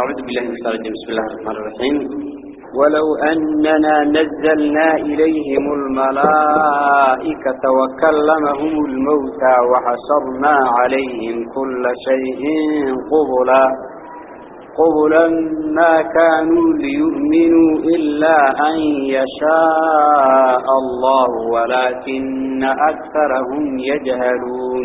أعوذ بالله من الشيطان الرجيم. بسم الله الرحمن الرحيم. ولو أننا نزلنا إليهم الملائكة وكلمهم الموتى وحشرنا عليهم كل شيء قبلا قبلا ما كانوا ليؤمنوا إلا أن يشاء الله ولكن أكثرهم يجهلون.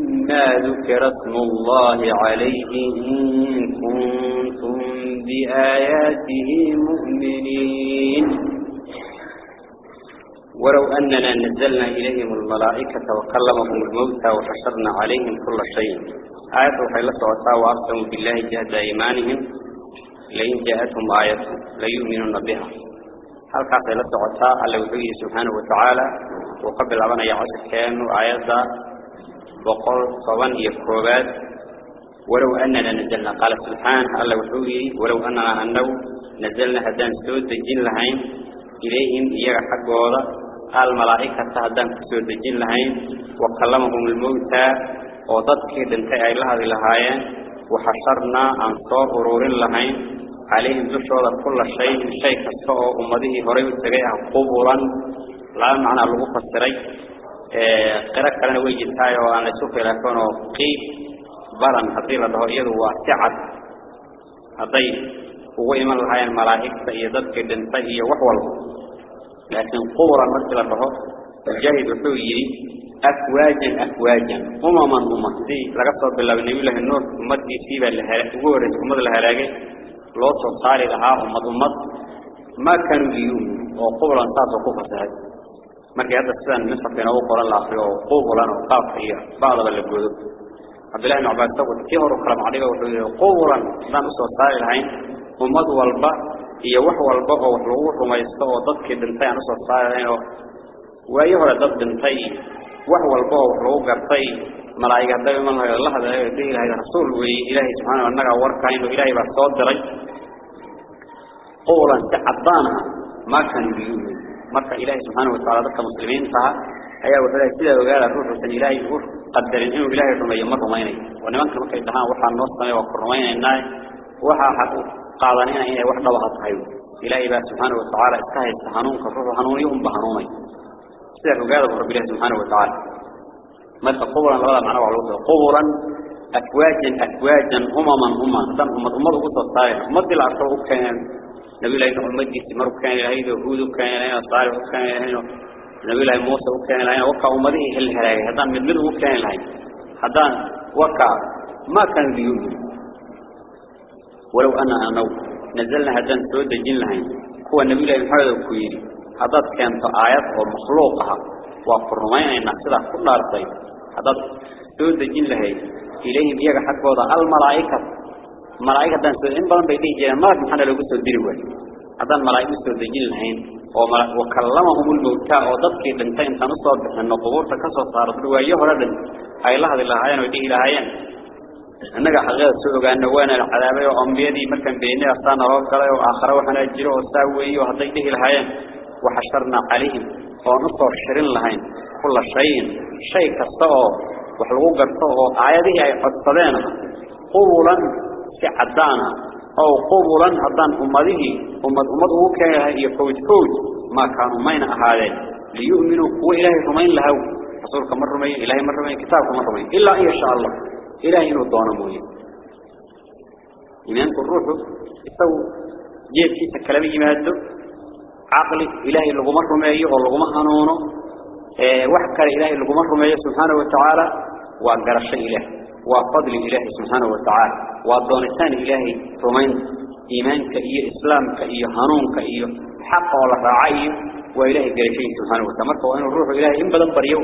مما ذكر اسم الله عليه إن كنتم بآياته مؤمنين. ولو أننا نزلنا إليهم الملائكة وكلمهم الموتى وحشرنا عليهم كل شيء. آية وحيلة وأساء وأقسموا بالله جهد إيمانهم. لئن جاءتهم آية ليؤمنون بها. هل كانت لسعتها على وحيه سبحانه وتعالى وقبل أبنا يعز كانوا آيات بقول صوان يكروبات ولو أننا نزلنا قال سبحانه على وحيه ولو أننا أنه نزلنا هدان سود الجن لهين إليهم إياك حق وضع. الملائكة هدان سود الجن لهين وكلمهم الموتى وضدك دنتي الله لهايين وحشرنا أن صور أرور لهين. عليهم دشوا كل شيء شيء كسوء أمده هريب التجاه قبورا لا معنى اللغة فسري قرأ كلنا ويجي تاي وأنا سوف لكونه قيب برا هذيلا ده يدو واسعة هذي هو إيمان الهاي الملائكة يدك دنتهي وحول لكن قبورا مثل ده الجاهد حوي أفواجا أفواجا أمما أمما. دي لقصد بالله بالنبي الله النور أمدي سيبا لها وورد أمد لها راجع. loo soo saari lahaa ummad ummad ma kanu liyumin oo qublan uu qoran la akhriyo qublan oo qaafka iyo baadaba la goodo Abdullah ibn Abbas tagu tii hore kala macdiga wuxuu yiri qublan dan soo saari lahayn ummad walba iyo wax walba oo wax lagu rumaysto oo dadkii dhintay aan soo saarayn oo waayo hore dad dhintay wax walba oo wax lagu gartay ملائكة دائما الله الله هذا يديه إلهي رسول وإلهي سبحانه وأنك وركا إنه إلهي بصوت دري قولا تعضانا ما كان بيؤمن مركا إلهي سبحانه وتعالى ذكا مسلمين فها هيا وحدا كده وقال الروح وسن إلهي روح قدر إنه إلهي رمي مر رميني ونمانك مكا يدهان وحا النصنا وقر رميني الناي وحا قادنين إيه وحدا وحطهيو إلهي بقى سبحانه وتعالى اسكاهي استهانون كفروح هنوني هم بهنوني سير وقال رب الله سبحانه وتعالى qubran labada macno waa lagu qubran أكواجا أكواجا أمما أمما دم أمم أمم قصة الصالح أمم دي العصر كان نبي الله محمد يستمر كان إلهي هود كان إلهي صالح كان إلهي نبي الله موسى كان إلهي وقع أمده هل هلاي هذا من منه كان إلهي هذا وقع ما كان ليؤمن ولو أنا أنا نزلنا هذا سود الجن لهين هو النبي الله محمد الكويري هذا كان آيات ومخلوقها وفرمين إن سيدا كل أرضي هذا سود الجن لهين إليهم إياك حق وضع الملائكة ملائكة دان سود إن بلن بيديه جيران ملك محنا لو قصوا الدريوة هذا الملائكة سود الجن لهين وكلمهم الموتى وضبك بنتين تنصر أن قبور تكسر صارت رواية هردا أي لحظة الله وديه لهايان أنك حقيقة سوء أن وأنا العذابي وأنبيادي مركن بيني أصانا وقال وآخر وحنا الجيرو وساوي وهضيته الهايان وحشرنا عليهم ونصر شرين لهين. كل شيء شيء كستوه وحلقوا قرطوه آياته أي قصدين قولا في عدانا أو قبولا هدان أمده أمد أمده كان هي كوج كوج ما كانوا مين هذا ليؤمنوا هو إلهي رمين له رسولك مر رمين إلهي مر رمين كتابك مر رمين إلا إن شاء الله. إلهي نودون موين إيمانك الروح يستوى جيب كيسا كلامي يماده عقلي إلهي لغو مر رمين ولغو مهنونه آه وحكر إلهي لغو مر رمين سبحانه وتعالى. وقرش إله وفضل إلهي سبحانه وتعالى. وضونسان إلهي رمين إيمانك إيه إسلامك إيه هنونك إيه حق ولا راعي وإلهي قرشين سبحانه وتعالى. وإن الروح إلهي إن بدن بريو.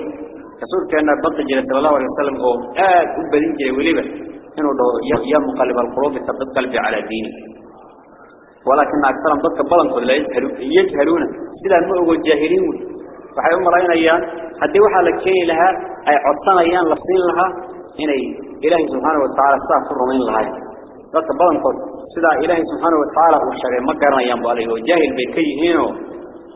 رسول كأن بطل جل الله عليه وسلم هو آد أبدين جل وليبة. إنه يا مقلب القلوب ثبت قلبي على ديني ولكن أكثرهم ضدك بلن قد لا يجهلون سيدا المؤو الجاهلين فحيوم رأينا أيام حتى وحا لكي لها أي عطان أيام لفظين لها إني إلهي سبحانه وتعالى سافر من الهاي ذات بلن قد سدى إلهي سبحانه وتعالى وشغي مكرنا ينبو عليه وجاهل بيكي هنا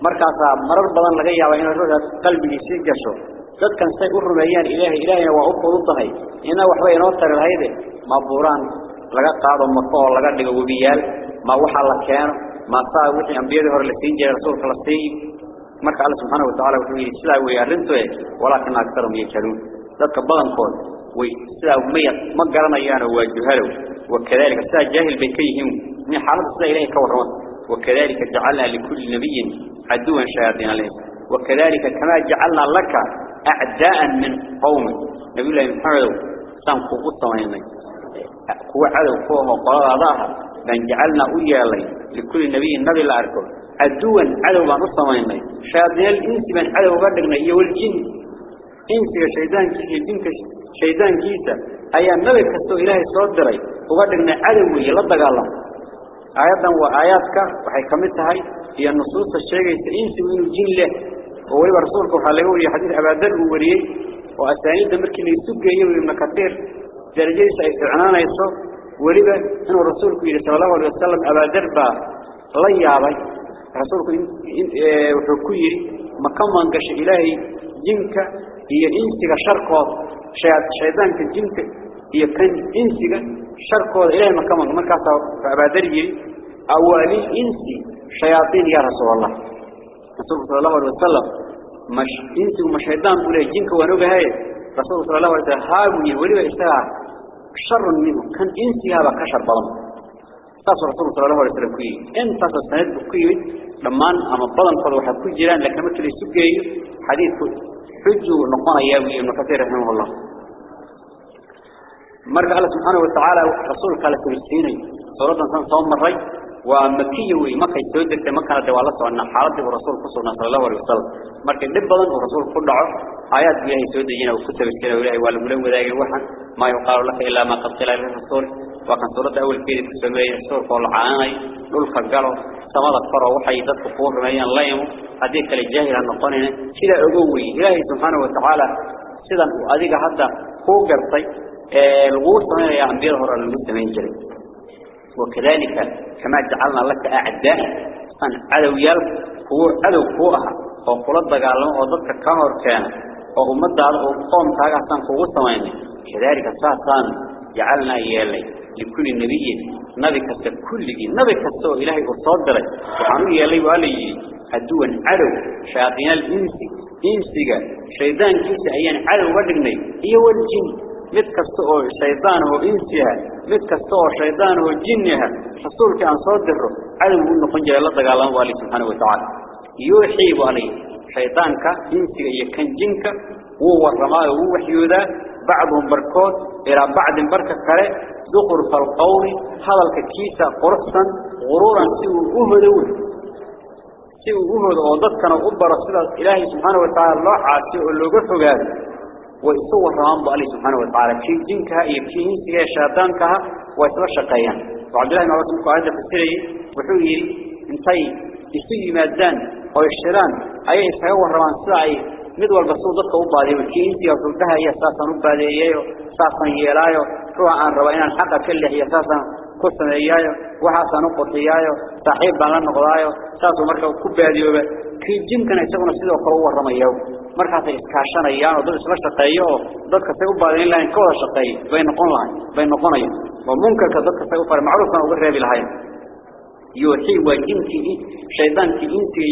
مركزا مرر بلن لغي وهنا رجع قلبه سيجسو ذات كان سيقر بيان إلهي إلهي وعبه ضده. هنا وحبه ينوطر الهاي ده مبوران لغا قادم مطوع لغا دي قبيال ما وحا لكيان ما صاح وحي أنبياء دهور لسين جاي رسول فلسطين. مركز الله سبحانه وتعالى وحبه سلا ويارنتوه ولكن أكثرهم يكرون. ذات كبلن قد waa juhalow wakadalika sidaa jaahil bay ka yihiin in xaaladda sidaa ilahay ka warrama وكذلك جعلنا لكل نبي عدوا شياطين الإنس وكذلك كما جعلنا لك أعداء من قوم. نبي الله محمد سام قوة ويني قوة عدو فوق وقرار ضاها من جعلنا أيالي لكل نبي النبي الأركب عدوا عدو بنص ويني شياطين الإنس من عدو بدقنا إيه والجن إنس شيطان كيسي جنك شيطان كيسا أي النبي كستو إلهي صدري وبدقنا عدو يلدق الله آياتنا وآياتك وحي كمتها هي النصوص الشيء إنسي وإنه جن له. وولي رسولك وحاله ولي حديث أبادر ووريه. وأسانيد دمركي ليسوق يوم ابن كثير درجة إعنانا يصف وليبا إنه رسولك صلى الله عليه وسلم أبادر با. لي عبي رسولك وحكويري مكما انقش إلهي. جنك. هي إنسك شرقه. شيطانك جنك هي كان إنسك شركه إلهي مكما مركاسا فأبادري أولي إنسي. شياطين يا رسول الله. رسول صلى الله عليه وسلم. مش إنسي ومش شيطان أولي جنك ونوبة هاي. رسول صلى الله عليه وسلم هاوي ولي استغى شر منه كان إنسي هذا كشر بلم تصل رسول صلى الله عليه وسلم كي. انت تستند كي لما أما قد وحد كي جيران لك مثل السكي حديث حجو نقانا ياوي ابن كثير رحمه الله. مرق الله سبحانه وتعالى رسول قال كريستيني سورة سنة صوم مري ومكية ومكة يتودك مكة دوالة وأن حالته ورسول قصرنا صلى الله عليه وسلم. مرق دبلا ورسول كل آيات بها يتودجين وكتب الكلام ولاي والملم وذاك الوحن ما يقال لك إلا ما قد قيل الرسول. وكان سورة أول في السماء الرسول قال عاني دول خجلوا سماد الفرع وحي ذات قفور رميان لا يمو هذيك الجاهل النقانين كلا أقوي إلهي سبحانه وتعالى سيدا أذيك حتى هو قرطي. الغوص يا أنبياء هر المسلمين جري وكذلك كما جعلنا لك أعداء. أن عدو يلف هو عدو فوقها. وقلت دقالهم وضدك كهر كان. وأمد على قوم تاقع سان قوة سمين كذلك ساسان جعلنا يالي لكل نبي نبي كسب كل نبي كسب إلهي الصادر وعمي علي وعلي هدوان عرو شياطين الإنس إنسجا شيطان كيس أيان عرو ودقني هي والجن. متكسب شيطان وإنسها متكسب شيطان وجنها حصول كان صادره علم أنه خنجة الله تعالى وعلي سبحانه وتعالى. يوحي وعلي شيطانك إنسجا يكن جنك. هو الرماء هو وحيو ذا بعضهم بركوت إلى بعض بركة كرة ذقر فالقول هذا الكيسة قرصا غرورا سوء أهدون سوء أهد وضد كان أبا رسول الله سبحانه وتعالى الله عاسيه اللي قلت وقال وإسوه الرامض عليه سبحانه وتعالى كي جنكها يبكيه سيها شهدان كها وإسوه الشقيان. وعبد الله مرسل مكو عادة في السري وحوه إيه، إنسي يسوه مادان أو يشتران أيه سيوه الرامض عليه mid walba suu dadka u baadiyo kii intii oo dhahaya saasan u baadeeyayo saasan yeelaayo ruuxa aan raba inaan xaqa ka leexiyo saasan ku sameeyaayo waxaasan u qurxiyaayo saaxiib baan la noqdaayo saasuu marka ku baadiyooba kii jinkana isaguna sidoo kale u warramayo markaasay iskaashanayaan oo dad isla shaqeeyo oo dadka say u baadin lahayn ka wada shaqeeyo bay noqon lahayn bay noqonayaan oo munkarka dadka say u fara macruufkana uga reebi lahayn يوحي وجنكي شيطان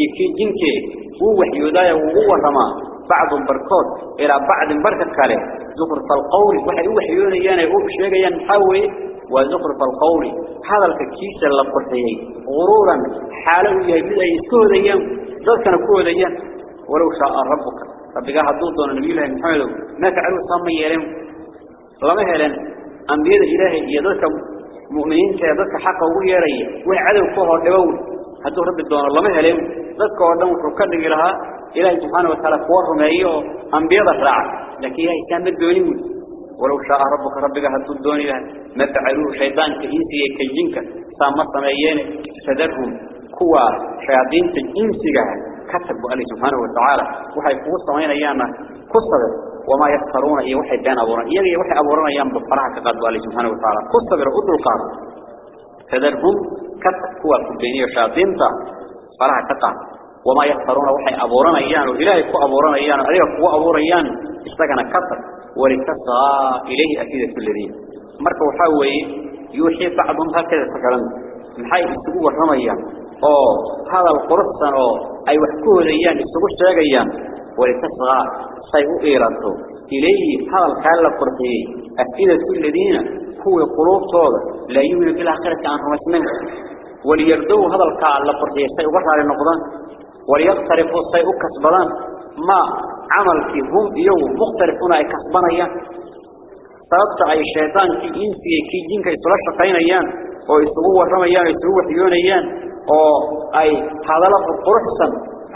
يكي جنكي هو وحيودايا وهو ورما بعض بركات إلى بعض بركة كاله زخرف القول وحي وحيونا يانا يقول شيئا حوي وزخرف القول هذا الكيس اللي قرتيه غرورا حاله يبدأ يسكوه ديان ذلك نكوه ديان ولو شاء ربك. ربك دون النبي الله محمد. ما فعلوا صامي يلم لما هلن أنبياء إلهي يدرك مؤمنين كذلك حق ويري وعدو فوق دبول هدو رب الدون الله ما هلم ذلك ودم فكر لها إلهي سبحانه وتعالى فوق مايو أنبياء الرعا لكن هي كان الدوني ولو شاء ربك ربك هدو الدوني لها ما فعلوه شيطان كإنسي كجنك سامت ميين فدرهم كوا شياطين الإنسي كتب الله سبحانه وتعالى وحي قوة وين أيام كصبر وما يفترون إيه وحي بين أبوران إيه وحي أبوران أيام بفرح كقد الله سبحانه وتعالى. كصبر أدل القار فذرهم كتب كوا كبيني وشاطين فرح كقا وما يفترون وحي أبوران أيام وإلهي كوا أبوران أيام أليه كوا أبوران أيام استغنى كتب ولكسا إليه أكيد كل ذي مركب حاوي يوحي بعضهم هكذا فكرا محاي استقوى الرميان oo hadal quruxsan oo ay wax ku horeeyaan isugu sheegayaan ولتصغى صيغ إيرانتو إليه هذا الخال القرطي أكيد كل الذين هو قلوب صوت لا يؤمن في الآخرة عن رمس منه وليردو هذا الخال القرطي صيغ وحر على النقضان وليقترفوا صيغ كسبلان ما عمل في هم يوم مقترفون أي كسبانيا طلبت أي شيطان في إنسي كي جنك يصلح شقين أيان ويسوه الرميان ويسوه حيون أيان أو أي هذا لقد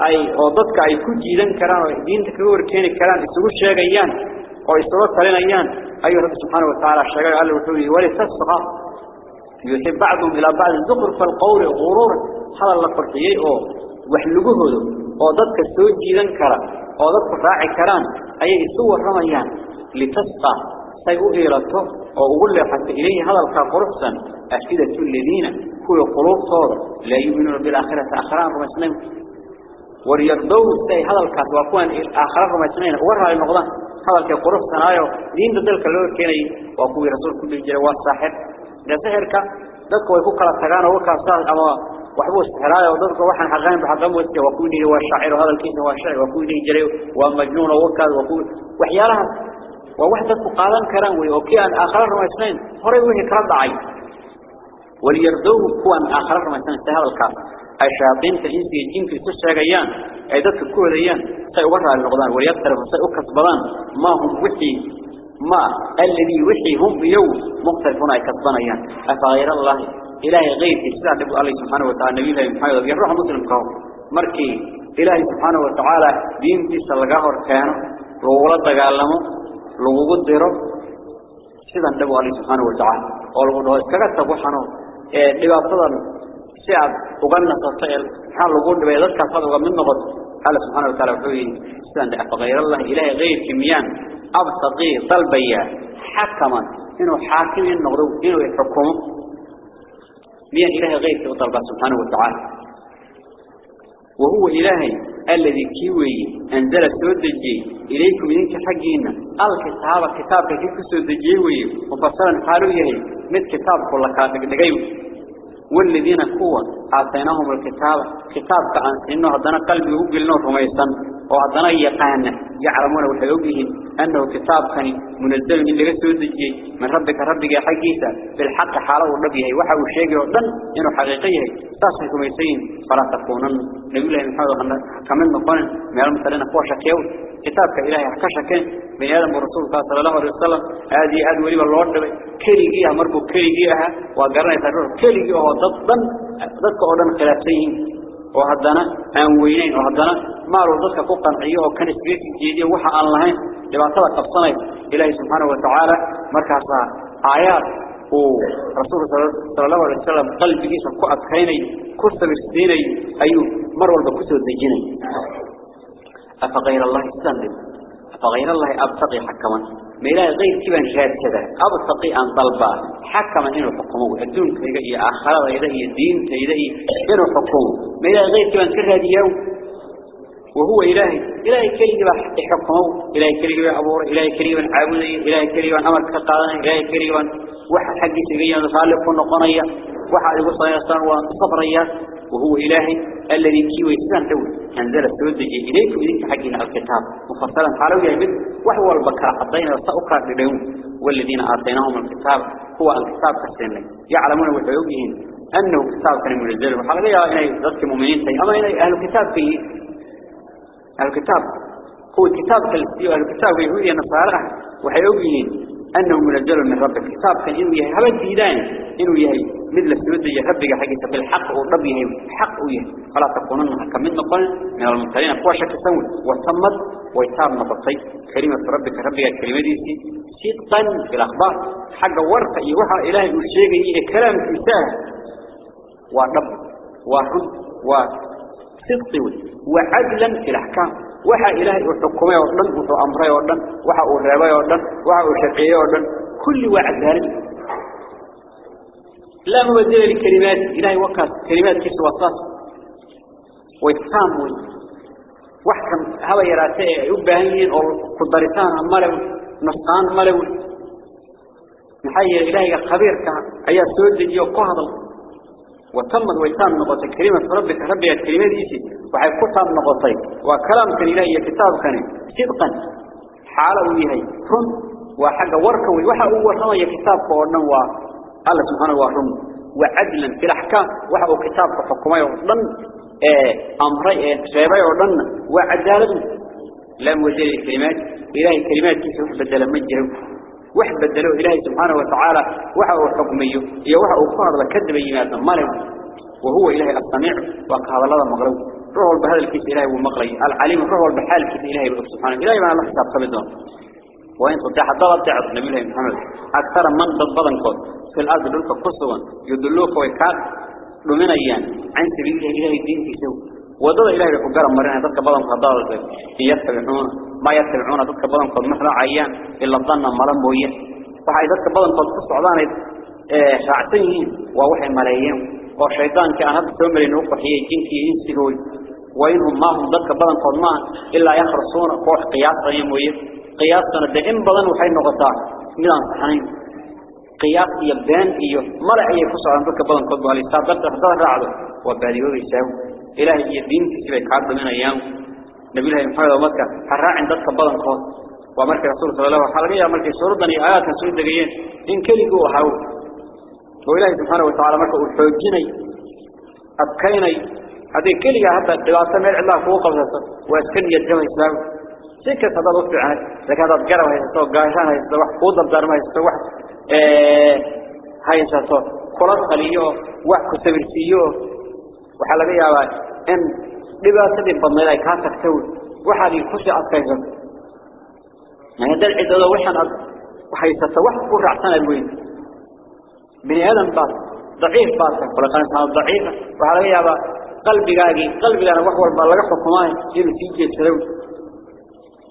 ay oo dadka ay ku jiidan karaan oo diinta kaga warkeeni karaan isugu sheegayaan oo isugu talinayaan ayuu rabbi subxaanahu wa tacaala sheegay alla wuxuu yidhi wali tasqa yuxib bacduhum ilaa bacdi zukrfa alqawli ghuruura hadal la qurxiyey oo wax lagu hodo oo dadka soo jiidan kara oo dadku raaci karaan ayay isu waramayaan litasqa say u iilato oo ugu leexato ilayhi hadalka quruxsan afidatu alladina kuwa qulubtooda la yuuminuuna bilaakhirati aakhiraan rumaysnayn wariyardow say hadalkaas waa kuwan aakhira rumaysnayn وريقدوه استي هذا الكاس وكون الآخر ما تنين ورها المغضان هذا الكقرف سنايو دين دل كلور كيني. وكون رسول كل الجل والصاحب. نسهر ك دك ويكون كلا سجان وكان صار أما وحبوس هلايا ودك وحن حقين بحقم وتك وكون هو الشاعر. وهذا الكيس هو الشاعر. وكون الجل ومجنون وكان وكون وحيالها. ووحدة قالن كرام ويوكي أن آخر ما تنين هرويه كرد عين وليردوه كون آخر ما تنين استي هذا الكاس أي شياطين تإنسي الجنك يستشاقيان أي ذاتك كوريان سيؤرها للغضان وليقترف سيؤكسبضان ما هم وحي ما الذي وحي هم يو مختلفون أي كسبانيان أفغير الله إلهي غير إسلام نبو الله سبحانه وتعالى نبي الله محمد يروح مسلم كهو مركي إلهي سبحانه وتعالى دين في سلقاه وركانه لغولة تقالمه لغو قدره سيدا نبو الله سبحانه وتعالى. ولغو iskaga tago xano ee dhibaatadan سعد وقلنا تطير حال الغود بيدك فضل من نقض قال سبحانه وتعالى فيه استند غير الله إله غير كميان أبطقي ضلبيا حكما إنه حاكم النغرو إنه يحكم ميان إله غير كمطلبة سبحانه وتعالى وهو إلهي الذي كيوي أنزل سود الجي إليكم إنك حقينا ألك السهابة كتابك كيف سود الجيوي مفصلا حالو يهي مثل كتابك والله كاتك دقيوي والذين كوا أعطيناهم الكتاب كتاب كأن إنه هدنا قلبي هو قلنا رميسا وهدنا يقان يعلمون وحيوبهم أنه كتاب كان منزل من اللي سودجي من ربك ربك حقيسا بالحق حاله ونبيه وحا وشيء وضن إنه حقيقية تاسم كميسين فلا تكونن. نبي الله محمد كمان مقان من المثلين قوة شكيو كتابك إلهي حكشكين بني آدم ورسول الله صلى الله عليه وسلم هذه هذه ولي بالله كليجيها مربو كليجيها وقرنا يتعرف كليجيها وضبطا ضدك أولا خلافسين وهدنا أنوينين وهدنا مالو ضدك فوقا عيه وكان سبيك جيدي وحا الله لبعثة قبصني إلهي سبحانه وتعالى مركز آيات ورسول صلى الله عليه وسلم قلبه سكو أدكيني كسب السيني أيو مروا البكسو الدجيني أفغير الله استنبه أفغير الله أبتقي حكما؟ ما إله غير كيبان شهاد كذا؟ أبتقي أن طلبا حكما إنه حكمه. الدون كيغي آخر إلهي الدين كيغي إنه حكمه. ما إله غير كيبان كرهد يوم وهو إلهي. إلهي كريم حكمه. إلهي كريم أبور إلهي كريم عابدي إلهي كريم أمر كقادنا إلهي كريم واحد حق سجيا صالح قنقنيا واحد يقول صياصان وصبريا وهو إلهي الذي كيوي سنة دول أنزل السود إليك وإذنك حقنا الكتاب. مفصلا حالو يهبد وهو البكر حطينا وسأقرأ لديهم. والذين آتيناهم الكتاب هو الكتاب كالسنة يعلمون وحيوبهم أنه كتاب كان منزل. وحالو يا إلهي ذاتك مؤمنين أما إلهي أهل الكتاب فيه الكتاب. هو كتاب كالسيو الكتاب يهودي النصارى وحيوبين أنه منزل من رب الكتاب كان إنه يهي. هبا جيدان. إنه يهي. مثل السيود يهبق حقيقة بالحق ورب يهي. حق ويهي فلا تكونن كمن نقل من المنتلين قواشة كسول وتمت ويتاب نبطي كلمة ربك. ربك الكلمة دي. صدقا في الأخبار. حق ورقة. يوحى إلهي. الشيء كلام كتاب ورب وحد وصدق. وعدلا في الأحكام. وحا إلهي وحكمه وردن وحو أمره وردن وحا أرابه وردن وحا أشرقيه وردن كل واحد ذلك لا مبدل لكلمات إلهي وقت كلمات كيس وصاص ويتساموي وحكم هوا يراتي يبهين أو قدرتان ملو نصان ملو محيي إلهي خبير كأي سود يو قهضل وتمت ويتام نقطة كلمة ربك ربي الكلمة دي وحي كتاب نقطي وكلام كان إلهي كتاب كان صدقا. حالا ويهي. رن وحق وركوي وحا هو رمي كتاب قولنا الله سبحانه وهم وعدلا في الأحكام. هو كتاب حكمي وضن أمري شيبي وضن وعدالة لم وزير الكلمات إلهي كلمات كيف بدل واحد بدلوه إلهي سبحانه وتعالى وحا هو حكميه يا وحا هو فاضل كذب يماتا ماله وهو إلهي السميع وقال الله مغرب روح بهذا الكيس إلهي والمقري العليم روح بحال الكيس إلهي سبحانه. إلهي ما الله حساب قبضون وإن صدح ضغط تعرف نبي الله محمد. أكثر من ضبضن قد في الأرض دولك قصوا يدلوك ويكاد لمن أيام عن سبيل إلهي الدين في سوء. وضد إلهي بحجار مرنا ضدك بضن قد ضغط يتبعون ما يتبعون ضدك بضن قد مثل عيان إلا الظن مرم بوية. فحي ضدك بضن قد قصوا عضان شعتين ووحي ملايين. وشيطان كان هذا تمر إنه قحية جنكي ينسلوي وإنهم ما هم ذلك بدن قدمان إلا يخرصون قوح قياس غيموية قياسنا دائم بدن وحي نغطاء. ميلان صحنين قياس يبدان إيو ملع يكسر عن ذلك بدن قدوا عليه سابقا فضل رعده. وباليوه إلهي الدين كسبه كعب من أيام. نبي الله محمد ومكة حراع عند ذلك بدن قد ومرك رسول صلى الله عليه وسلم. مرك سوردني آيات سويد دقيين إن كلقوا وحاول وإلهي سبحانه وتعالى مرك الحوجيني أبكيني. هذه كلها حتى الدراسة من الله فوق قبضة واسكن يجمع إسلام سكة هذا وقت عنه لكن هذا الجرى وهي سوى قاشان هي سوى قوض الدار ما يسوى هاي سوى خلاص قليو وحكو سبرسيو وحلقي يا إن لباسة بضنا لا كاسك تول وحالي خشي أتكيزن يعني هذا العدد وحن وحي ستوح قرع سنة الوين بني آدم باس ضعيف باس ولكن إنسان ضعيف وحلقي يا قلبي قلبي أنا وحول بالله حكماي يلي تيجي تسلم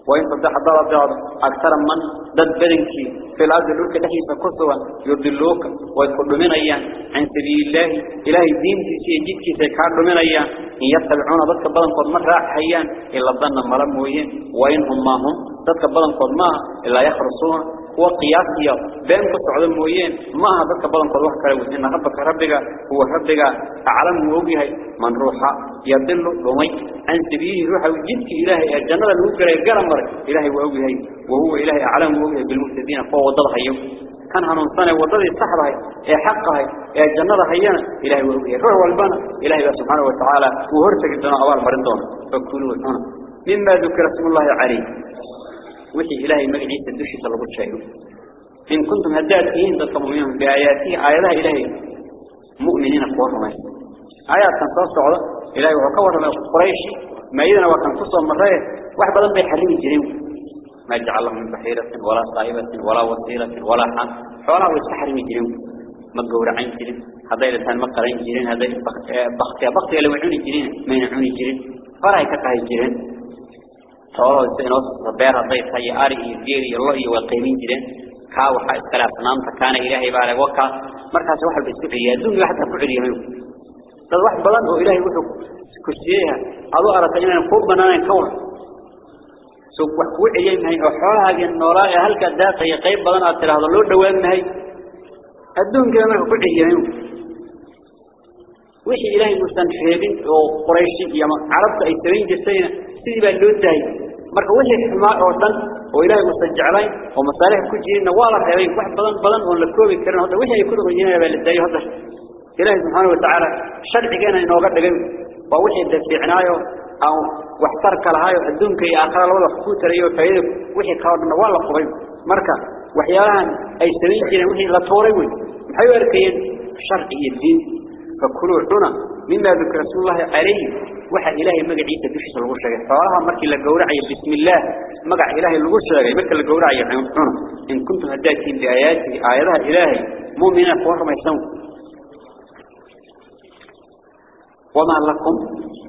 وإن صدح ضرب ضرب أكثر من ضد بدنكي في الأرض لوك دحي فكسوا يضلوك ويدخلوا من أيام عن سبيل الله إله الدين في جدك سيكاروا من أيام إن يتبعون ضدك بدن قد مرة حيان إلا الظن مرموين وإنهم ما هم ضدك بدن قد ما إلا يخرصون. هو قياسية بين كسعود المويين ما هذا كبلن قد وحكا إن ربك ربك هو ربك. أعلم وجهه من روحا يدل رمي عن سبيله روحه جدك إلهي الجنة الوكرة يقرم مرك إلهي وجهه وهو إلهي أعلم وجهه بالمهتدين فهو وضلها يوم. كان هنون سنة وضلي صحبه يا حقه يا الجنة هينا إلهي وجهه روح والبنا إلهي سبحانه وتعالى وهرتك الدنيا أول مرندون. فكلوا هنا مما ذكر اسم الله عليه وحي إلهي مجلس الدشي صلى الله عليه وسلم إن كنتم هداتين تطمئنون بآياته آياتها إلهي مؤمنين قوارهم آيات كان تصعد إلهي وحكور من قريش ما إذن وكان تصعد مرة واحد بدل بيحرمي جريم. ما جعل الله من بحيرة ولا صائبة ولا وسيلة ولا حم حولا ويستحر من جرين ما قور عين جرين هذا إذا كان مقرين جرين هذا بختي بختي لو عوني جرين ما يعوني جرين فراي كتاي جرين صورة سينوس صبير هذا هي أري يجري الله يوقيمين جرين كا وحا اسكلا سنامتا كان إلهي بارك وكا مركز واحد بيسكري يدون واحد كفعلي يمين dad wax badan oo ilaahay wuxuu ku siiyay adu aragtay inaan ku banaan ka war soo wax ku ciyaynay oo xoolahaaga noolaa ee halka daaqay qayb badan aad tiraahdo loo dhawaanahay adduunka marka ku ciyay wixii ilaahay musan sheegin oo quraysh iyo ay sidii baa loo daayay marka wixii xumaa oo dhan oo ilaahay musan jeclayn oo masaalix ku jirina waa la reebay wax badan badan oo la koobi karin hada wixii ay ku dhaqayeen baa la daayay hada إلهي سبحانه وتعالى شرع جانا إنه قد جم ووحي الدفعنايو أو واحترك لهايو الدنك يا آخر الله حكوت ريو فايد وحي كارنا والله قوي مركا وحيالان أي سبيل جنا وحي لا توريوي محيو أركين شرع الدين فكلوا عنا مما ذكر رسول الله عليه. وحى إلهي مقع عيسى بشيس الغشة فوالها مركي لقورعي بسم الله. مقع إلهي الغشة مكا لقورعي عنا إن كنتم هداتين بآياتي آياتها إلهي. مؤمنة فوحة ما يسنون وما لكم؟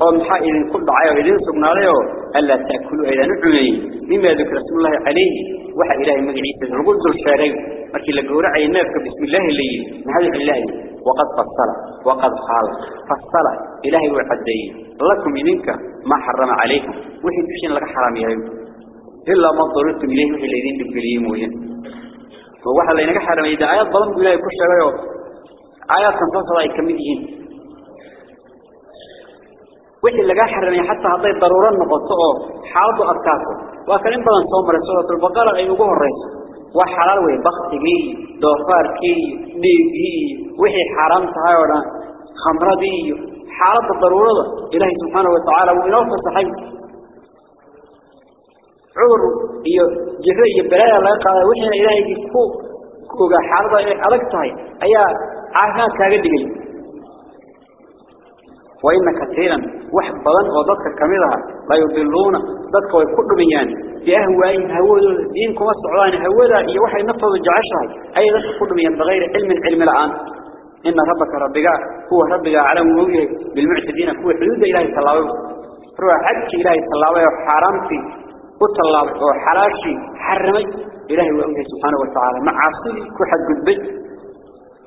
ومحا إذن كل دعايا إذن سبنا له ألا تأكلوا إذا نعمي مما ذكر رسول الله عليه. وحا إلهي مجعيسة الغد الشارعي لكن لقوا رعي النافك بسم الله اللي نهاية الله. وقد فصل. وقد حال فصل. إلهي وحدي لكم منك ما حرم عليكم. وحي تشين لك حرام يهيم إلا ما ضررتم إليه وحي الذين تبقليهم وين ووحا اللي نك حرم. إذا آيات ظلم إلهي كشة آيات تنفصل أي كمدهين وحي اللقاء حرمي حتى هطي ضرورا نقطعه حاضوا أبتاكه وكان انبغان صومر سورة البقرة ايوقوه الرئيس وحلال وي بختي دوفار كي ديبي وحي حرام تهيونا خمرة دي. حالة الضرورة إلهي سبحانه وتعالى وإن أفضل صحي عمره جهر يبلاي قال وحي إلهي كو كوغا حالة إلهي ألقتها أيها عاهنا كاقل وإن كثيرا واحد بلان وضدك كميرها لا يضلون. ضدك ويكدميان بأهوائي هوذا دين كما السعودان هوذا إيا وحي نفض الجعشها أي ضدك كدميان بغير علم علم الآن. إن ربك ربك هو ربك علم وجهه بالمعتدين. هو حدود إلهي صلى الله روح حدك إلهي صلى الله عليه وسلم حرامتي وطلاب وحلاشي حرمي. إلهي وأمه سبحانه وتعالى. مع عصري كحد قدبت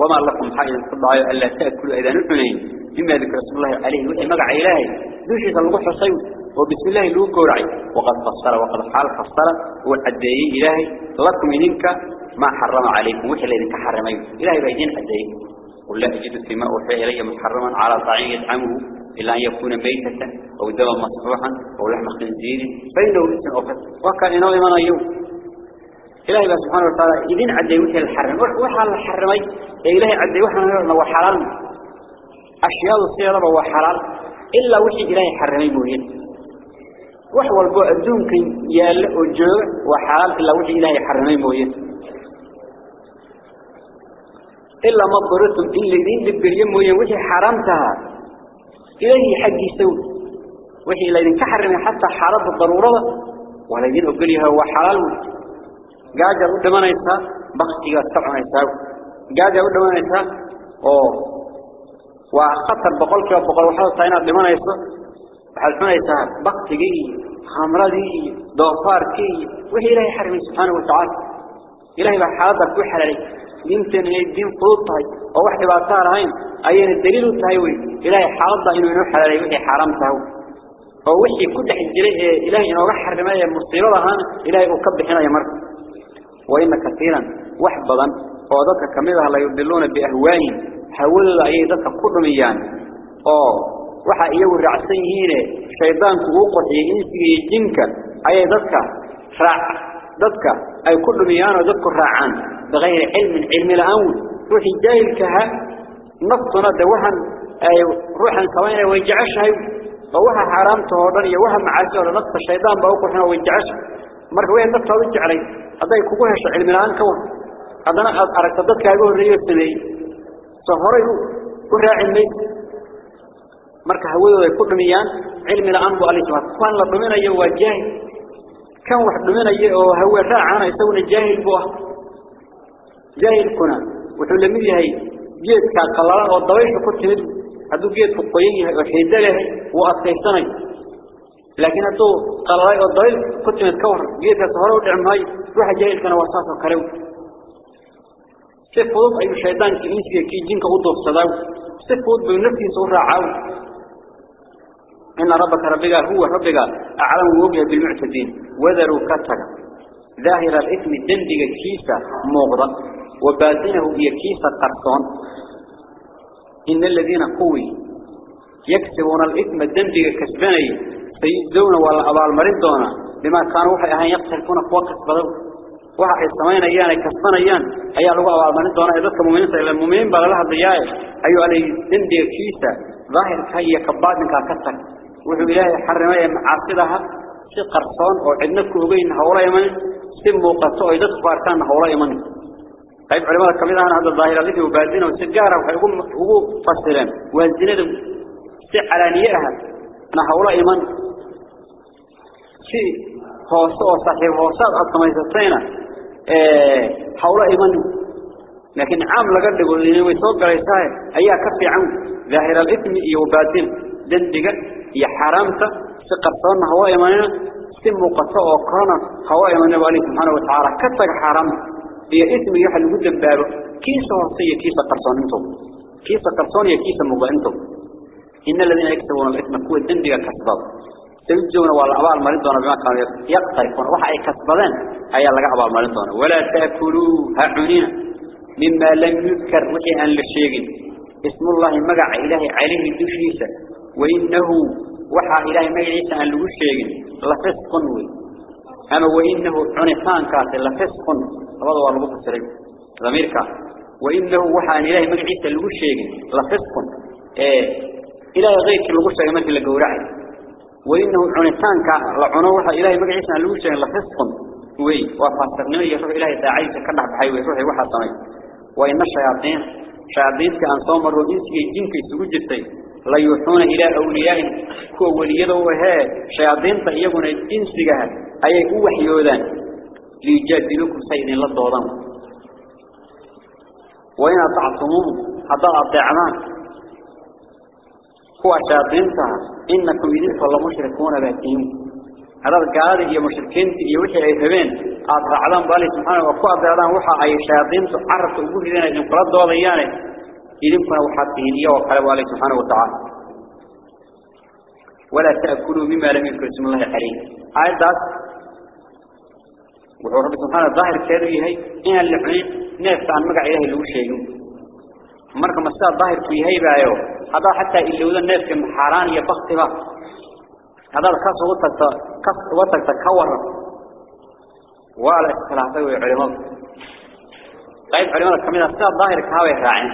وما لكم حائلا تضعي ألا تأكلوا إذا نحنين. مما ذكر رسول الله عليه وإن مقع إلهي دوشي صلوح الصيو وبسم الله له كورعي وقد فصل وقد حال فصل والعدي إلهي. لكم منك ما حرم عليكم وحي الذي كحرمين إلهي بيدين عدي قل لا أجد فيما أوحي إلي محرما على طعيم يطعمه إلا أن يكون ميتة أو دما مصفوحا أو لحم خنزير. فإنه اسم أوفت وكان إنه من أيوم إلهي سبحانه وتعالى إذن عدي وحي الحرم. وحال الحرمي إلهي عدي وحنا هو حلال. أشياء الصيرة هو حلال. إلا وحي إلهي حرمي موهين وح والبو أدون كان يال وجوع وحلال إلا وحي إلهي حرمي موهين إلا ما ضررتم إلا دين دبريم موهين وحي حرمتها. إلهي حق يسوي وحي إلا دين كحرمي حتى حرام الضرورة ولا دين أقولها هو حلال. قاعدة قدامنا يسا بختي قاعدة قاعدة قدامنا يسا أوه وخطر بقول كيف بقول وحده صينا لمن يسوع حلفنا يسوع بقتي خمرتي ضفاركي وهي إلهي حرم سبحانه وتعالى. إلهي بحاضر كل حلالي. يمكن الدين فوضها أو واحد بعثار هين أين الدليل التهوي إلهي حاضر إنه ينوح حلالي وهي حرام تهو. أو وحي كل حجري إلهي إنه رح حرم أي مصيرة هان إلهي أكبر هنا يمر قادتك كمذا لا يبدلون بأهوائهم حول العيدات القرميان أو وحا ايو رعسيهين شيطان كوقعي انسي جنكا إيه ذاتك راع اي كل ميان ذاتك راعان بغير علم علم الأول روحي جايل كها نفطنا دوحا اي روحا كوانا ويجعشها ووحا حرام تهوضان يوحا معاسي ولا نفط الشيطان باوقعنا ويجعشها مرك وين نفطه ويجعلي اذا يكوكوهش علم الأول كوانا أدنى خذ أركضتك أقول ريو السمي صهره كراعي الميت مركح هوده ويكون ميان علم الأنبو عليه الصلاة كان لضمين أيوه الجاهل كان لضمين أيوه هو راعنا يسون الجاهل بوه جاهل كنا وحول المدي هاي جيد كان قلالا والضويش بكرت مد هدو جيد فقويني وحيدة له وأصيحتني لكن هدو قلالا والضويش بكرت مد كوهر جيد كان صهره وتعم هاي روح الجاهل كان وصاصه كريوه سفوض أي شيطان كإنسي كي جنك أضوف صداو سفوض بنفسه سورة عاو إن ربك ربك هو ربك أعلم وجه بالمعتدين وذروا كتر ظاهر الإثم الدندق كيسة مغضى وباطنه هي كيسة قرصون إن الذين قوي يكسبون الإثم الدندق كسباني سيجدون ولا أبال مريضون بما كانوا وحي أهان يقتلكون قوة كسبانه waxa ay sameynayaan ay kasbanayaan ayaa lagu abaalmarin doonaa dadka muuminiinta ila muuminiin baa la hadlayaa ayuu alay dindiga kiisa daahirka iyo kabaadinka ka tag wuxuu ilaahay xarimay macaasidaha si qarsoon oo cidna ku ogeyn hawla iman si muuqato oo dadku arkaan hawla iman qayb culimada kamid ah hada daahirada iyo baadina si gaar ah waxay ugu fasireen waazinada si calaaniyaha ana hawla iman si hoos oo saaxiib hoosaad aad samaysatayna حول إيمان. لكن عام لقد يقول إنه يسوق عليها هي كفي عم ظاهر الإثم يوبادل دندقة هي حرامته سقطان هو إيماننا سم قصة وقرنا هو إيمان بالله سبحانه وتعالى كتر حرام. هي إثم يحل جدا بابه. كيس وصية كيس قرصان أنتم كيس قرصان كيس مبا أنتم إن الذين يكتبون الإثم كوي دندقة كسباب تنجون والأبال مريضون بما كانوا يقترفون. وحا أي كسبان أي الله أبال مريضون ولا تأكلوا هعنين مما لم يذكر وحي أن للشيء اسم الله مقع إلهي عليه الدشيسة. وإنه وحا إلهي مقع عيسى أن للشيء لفسق وي. أما وإنه عنفان كاتل لفسق. هذا هو الربط السريع ضمير كاتل وإنه وحا أن إلهي مقع عيسى للشيء لفسق. إيه. إلهي غيرك للشيء مثل لقورعي وإنه عنتان كعنوها إلهي مقعيسنا لوشة لفسق وي وفاسقنا يروح إلهي داعيس كنح بحي ويروح وحا صمي. وإن الشياطين شياطين كأن صوم الرئيس يجينك يسوج التي لا يوحون إلى أولياء كو وليده وها شياطين تأيبون الإنس لها أي حيودان. ليجادلوكم سيد للضوضان وإن أطعتموهم أضاء الضعمان هو شاطينتها إنكم إذن فالله مشركون باتين هذا القاعدة هي مشركين يوحي أي ثبين أطرع عدم بالي سبحانه وفوق أبدالان وحا أي شاطين تعرف أقول لنا إذن قرد وضيانه إذن كنا وحاتين إياه وقال بالي سبحانه وتعالى. ولا تأكلوا مما لم يذكر اسم الله عليه آية ذات. وحو رب سبحانه الظاهر كيري هي إن اللحنين نفس عن مقع إلهي اللي وشيء مركم الساعة الظاهر في هي بايو هذا حتى اللي وذا الناس كم حران يبختها هذا الكاس وتك كاس وتك تكور. ولا اختلافه وعلماء طيب علماء كمان الساعة الظاهر كهاوي راعين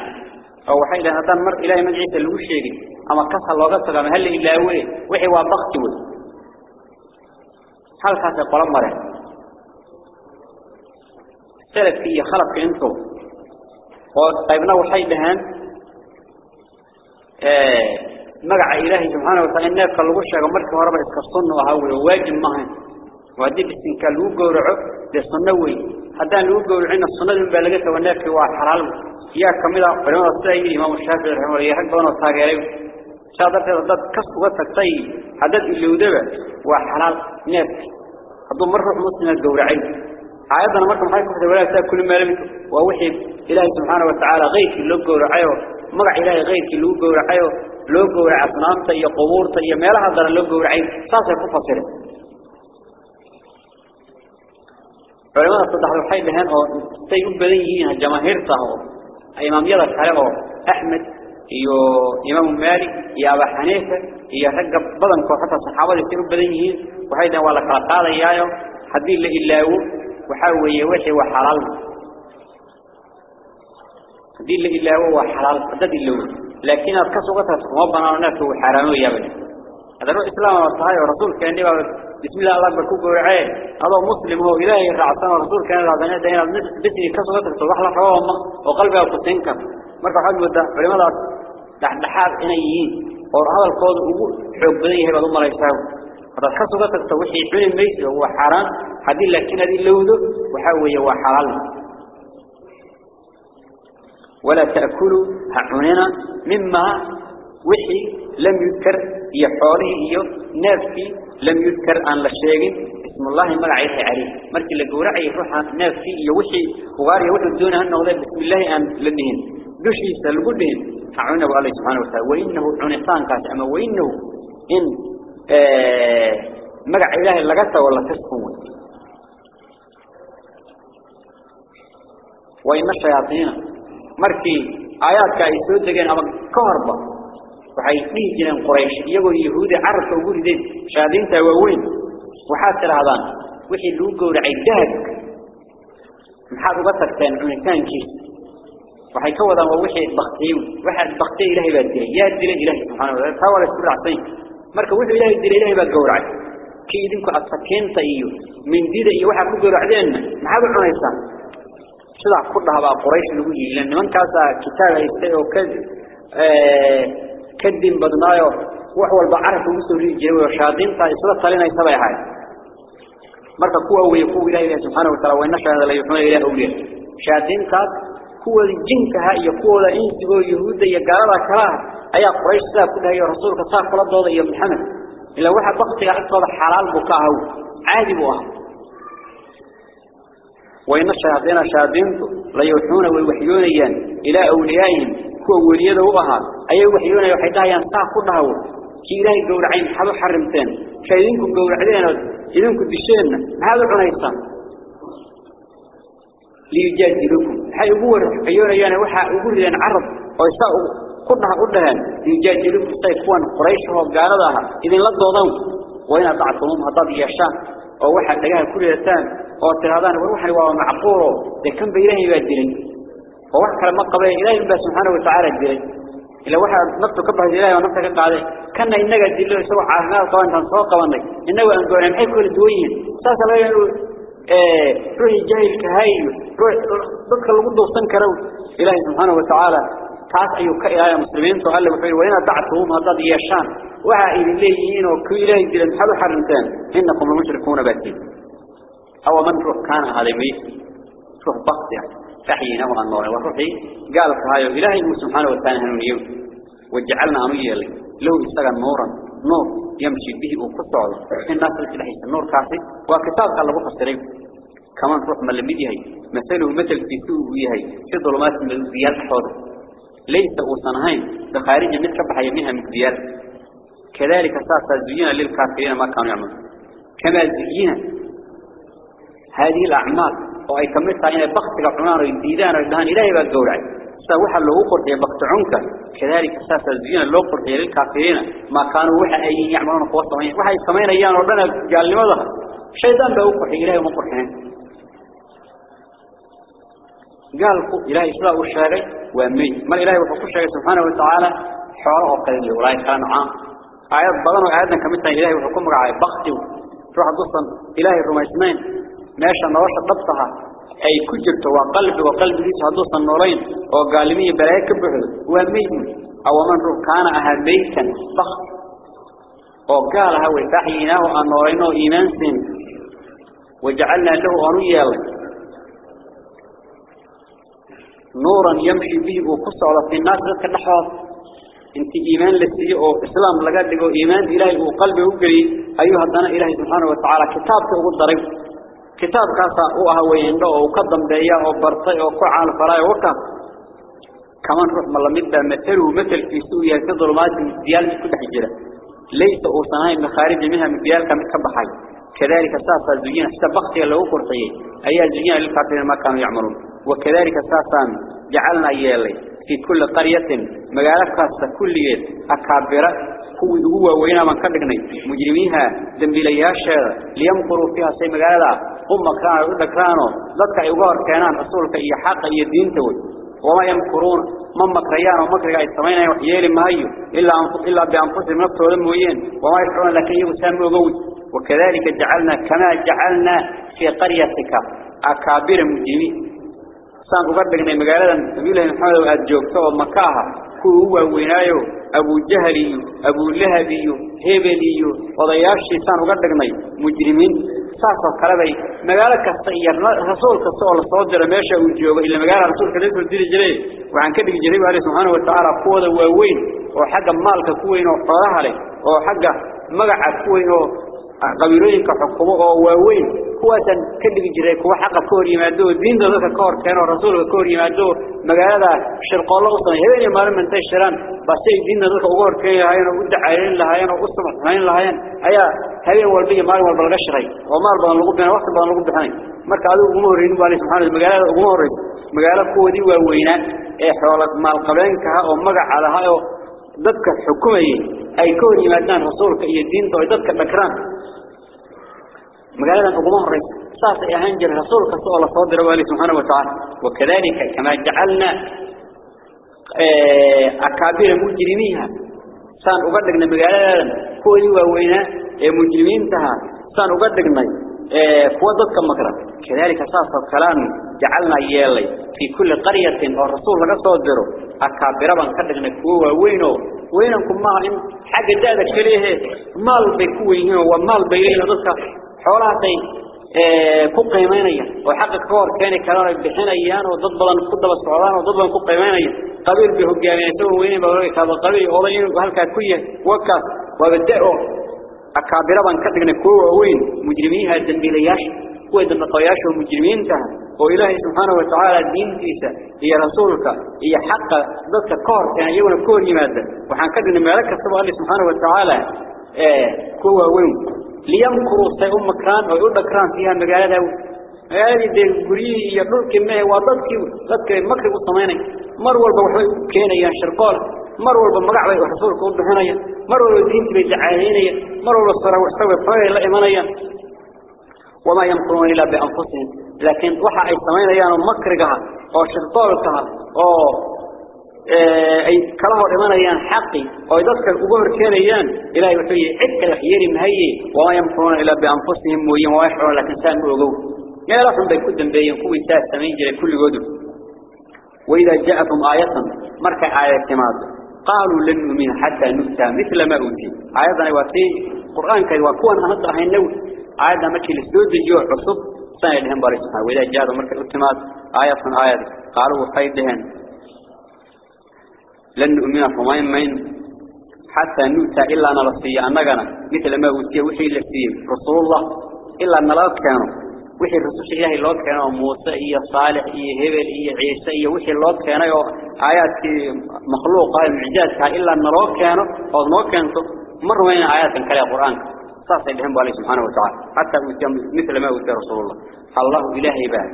أو حيدا هذا مر إلى مجلس الوشيء أما كاس الله قصة كما هل إلا هو وحي وبختي هل كاس قلم مرة؟ سلف فيه خلق طيبنا وحي لهان آه، مرعى إلهي سبحانه وتعالى إنه قال له الشيء ومرك وربا يتكسطن وهو واجم مهن. وهذه بسنك لو قرعه لصنوه هذا لو قرعين الصنة المبالغة والناك هو حرام يا كاملة ولمن الصلاة الإمام الشافعي رحمه الله يحق بنا الصلاة عليه شادرت هذا كسط وتكسي طيب. هذا اللي ودبه وحلال ناس هذا مرة مسلم الدورعين عايزنا مرة محيط كل ما لم وهو حيث إلهي سبحانه وتعالى غيرك لوجو رعيو ما إلهي غيرك لوجو رعيو لوجو عصنان تي قبور تي ما له هذا لوجو رعيو صار كفر سر فلما تصدح الحي بهن أو تي مبديين الجماهير صاروا إمام يلا شرعوا أحمد يو إمام مالك يا أبو حنيفة يا حق بدن كوحة الصحابة تي مبديين وحيدا ولا كلا قال يايو حديث لإلهو وحاوي وحرال hadii la ilaawo waa xalaal dad ilaawo لكن الكسوة ما بنانا نفسه حرامه يا بني. هذا هو الإسلام والصحيح ورسول كان يبقى بسم الله الله أكبر كوكو رعاية هذا مسلم هو إلهي رعصان ورسول كان رعصان. دينا بسني كسوة تصبح لك رواه وقلبها وقتنكم مركب حاجة مدى فلماذا دحاب إنيين. وهذا القول أقول حب بديه هذا الله يساوي هذا الكسر تكتوحي حين ميت هو حرام. هذه لكن هذه اللودة وحاوية وحلال ولا تأكلوا عننا مما وحي لم يذكر يحوله إيو نافي لم يذكر عن لشيء اسم الله ملعيه عليه. مركي لقورع يروح نافي يوحي وغاري يوحي دون أنه بسم الله أن لدهن دشي سلقدهن عنه الله سبحانه وتعالى. وإنه عنصان كاس أما وإنه إن آه مقع إله اللقطة ولا تسكون وإن الشياطين مركي آيات كايسود دقين أما كهربا waxay dhihi jireen quraysh iyagoo yahuudi carabka ugu rideen shaadiinta waaweyn waxaad tirahdaan wixii lagu gowracay dahabka maxaad uga tagteen cunitaankiisa waxay ka wadaan waa wixii baktiyo waxa baktiyo ilaahay baa dilay yaa dilay ilaahay subxaanahu wa ta'ala taa wala isku raacsan marka wuxuu ilaahay dilay ilaahay baa gowracay kii idinku adsakeenta iyo mindida iyo waxa ku gowracdeen maxaad u cunaysaan sidaa ku dhahabaa quraysh lagu yiilan nimankaasaa kitaab haystay oo ka kadin badnaayo wax walba carabka ugu soo ridi jiray oo shaadiinta isla talinaysa bay ahayd marka kuwa weey kuwa ilaahay subhanahu wa ta'ala wayna shaada la yuxuna ilaahay awliya shaadiintaas kuwa jinkaha iyo kuwa insigo yahuuda iyo gaalada kala ayaa quraysh saa ku dhahay rasuulka saa kula dooda iyo maxamed ila waxa baqtiga agtooda xalaal buu ka ahaa caadi buu ahaa وإن الشهادين الشهادين لا يوحون ويوحيون إيان إلى أوليائهم كو وليده وبها أي وحيون يوحيدها ينساقون لهو كي إلهي قول عين حبو حرمتين. شايدينكم قول عدين إذنكم بشينا هذا هو نيسا ليجادلكم حي أبور حيون إيان وحا أقول لأن عرب ويساء قلنا قلنا ليجادلكم طيفوان قريش هو قاردها إذن لدو ضوء وإن أبعثهم هضاب يشان ووحا تقاها كل يتان idinla doodan waa inaad dactumum haddaad yeeshaan oo waxaad dhagaha ku ridataan oo tirahdaan war waxani waa macquulo dee kanba ilaahay baa dilay وواحد كلام قبل إلهي الله سبحانه وتعالى الدليل إلا واحد نفسه كبه إلهي ونفسه قاعدة كنا إنك الدليل سوى عهنا طبعا تنصوى قوانا إنه أنقونا محي كل دوين ساسا لا يقول روحي جاهل كهاي روح ضدك الغد وصن كرو إلهي سبحانه وتعالى taas ayuu ka ilaahay muslimiintu alle wuxuu wayna dactuhum hadad yeeshaan waxa ay leeyihiin oo ku ilaahay dilan xal u xarinteen innakum mushrikuuna bati aw man ruh kana hadimi ruh baqti فحيناه النور وروحي. قال كهايو إلهي سبحانه وتعالى هنونيو وجعلنا أمية لو استغى نورا نور يمشي به وقصعه الناس الحيث النور كافي. وكتاب قال له قصرين كمان روح من لمدي هي مثله مثل سوء هي في ظلمات من الزيال حوض. ليس أوصنهين بخارج من كبح يمينها من الزيال كذلك ساسا زينا للكافرين ما كانوا يعملون. كما زينا هذه الأعمال. وأي كملت عينه بخت كفرانه يديدان ردهان إلهي بالدورة سوحا له أخرت بخت عنك. كذلك أساس الزينة له أخرت الكافرين ما كانوا وحا أي يعملون قوات طمعين. وحا يسمين أيان ربنا قال لماذا شيطان بأوقح إلهي ومقرحين قال إلهي سلاء الشارع وامي ما إلى الإلهي وفقه الشارع سبحانه وتعالى حواره وقلل ولا يتعان عام آيات بغانه آياتنا كمسنا إلهي وحكمه على بخته. فرح قصة إلهي الرميسنين ماشى نواش ضبطها. أي كجرت وقلب وقلب ليس هدوس النورين. وقال لي بلايك بحل. هو الميت أو من روح كان أهل بيتا. بخ وقال هو تحييناه النورين وإيمان سن وجعلنا له أنويا. نورا يمشي به وقصة على في الناس ذلك النحوات انت إيمان لسي أو إسلام لقد لقوا إيمان إلهي وقلبه وقلي أيها الدنا إلهي سبحانه وتعالى كتابك وقل ضربت كتاب كاسا هو هويندو أو قدم بيا أو برتي أو كعال فراي وكا. كمان روح ملمد مثله مثل في سوريا كظلمات ديال كل حجرة. ليس أوسناي مخارج منها من ديال كم كبحاي كذلك أساسا زينا استبقت لو قرطي أي زينا للكافرين ما كانوا يعملون. وكذلك أساسا جعلنا يلي في كل قرية مجالات خاصة كل أكابرة هو هو وين من كدقني مجرميها ذنبيلياشا ليمقروا فيها سي هم كانوا ذكرانوا ذلك يقار كانان رسولك إيا حق إيا الدين توي. وما يمكرون. من مكريان ومكريا السمين يلي ما هي إلا إلا بأنفسهم نفسه لمويين وما يشعرون لك يسمى وقوي وكذلك جعلنا كما جعلنا في قريتك أكابر uga dhignay magaaladan nabiga maxamed oo aad joogto oo makaha كوا وينايو. أبو جهل أبو لهب هبل وضياشي سان وقدقني مجرمين. ساسا كلبي مقالة كستير رسول كستول صدر ماشى وجوه إلا مقالة رسول كذلك الدين جري وعن كذلك جري عليه سبحانه وتعالى قوة ووين وحق مالك كوين وقرها له وحق مقع قبيلين كحكم أو وين قوتا كل بجري كوا حق كوري ما دو الدين ده ذاك كار كان الرسول كوري ما دو مجال هذا شرق الله وصل هذين ما لهم انتشران بس الدين ده ذاك أقار كان هاين ودع هاين لهاين وقسم هاين لهاين هيا هاي أول بيج ما هو البلغش غي وما ربنا لقب من وقت ربنا لقب هاي ما كانوا غمورين بالي سبحان المجال غمور مجال كودي ووينا إحوالك إيه مال قبلين كه أو مجع على هاي ذكر حكومي أي كوري ما دان رسول إيه ذكر بكران. مقالة أقوم الرئيس صاص أهنجر رسول كسول الله صدر والي سبحانه وتعالى. وكذلك كما جعلنا أكابر مجرميها سان أقدقنا مقالة كوي ووينا مجرمين تها. سان أقدقنا فوضتك مكرا كذلك صاص الكلام جعلنا يالي في كل قرية الرسول لك صدر أكابر من قدقنا كوي ووينو. وينكم ما إن حاجة ذلك كليه مال بكوي ومال بيلين ضدك xoolahaasay ku qiimeynayaan oo xaqa ka hor keeni karaan ay bixinayaan oo dad badan ku daba socdaan oo dad badan ku qiimeynayaan qabiil bi hogaaminaysa oo weyn baa laga kaaba qabiil oday inuu halka ku yahay waka waa da'o akaabira ban ka dhignay kuwa weyn mujrimiinha dambiilayaasha kuwa dambiilayaasha oo mujrimiinta oo ilaahay subhanahu wa ta'ala diintiisa iyo rasuulka iyo xaqa dadka ka hor keena iyaguna ka hor yimaada waxaan ka dhignay meel kasta oo Allah subhanahu wa ta'ala ee kuwa weyn ليمكروا سي مكران أو يدكران فيها مغالده مغالده دي mee waa dadkii dadkay makri u sameeyay mar walba waxay keenayaan shirqool mar walba magac bay rasuulku u bixinayaan mar walba diintii bay jacaynayaan mar walba sara waxay fayay la imanayaan wama yamkurun ila bi anfusihim laakiin waxa ay sameeyaan makrigaha horkeenayaan ilaahay wuxuu yiri cid kale xiyiri mahaye waa yamkuuna ila bi anfusihim mooyin waa xoro laakiin saan u ogow meelo xun bay ku dambeeyeen kuwii taas sameyn jiray kulligood وإذا جاءتهم آية مركا آية كماد قالوا لن نؤمن حتى نؤتى مثل ما أوتي آية وفي قرآن كي وكون أهد رهي النو آية مكي لسدود الجوع عصب سنة لهم باري سبحانه وإذا جاءتهم الاتماد آية آية قالوا وحيدهن لن نؤمن فمين مين حتى نؤتى إلا نلصي أنقنا مثل ما أوتي وحي لسي رسول الله. إلا نلاك كانوا. وحي الرسول إلهي لوك كانوا. موسى إيا صالح إيا هبل إيا عيسى إيا وحي لوك كانوا. آيات مخلوقة معجازها إلا نلاك كانوا. أو نلاك كانوا. مروا من آيات كلا القرآن صاص إلهم بالله سبحانه وتعالى. حتى مثل ما أوتي رسول الله. الله إلهي بها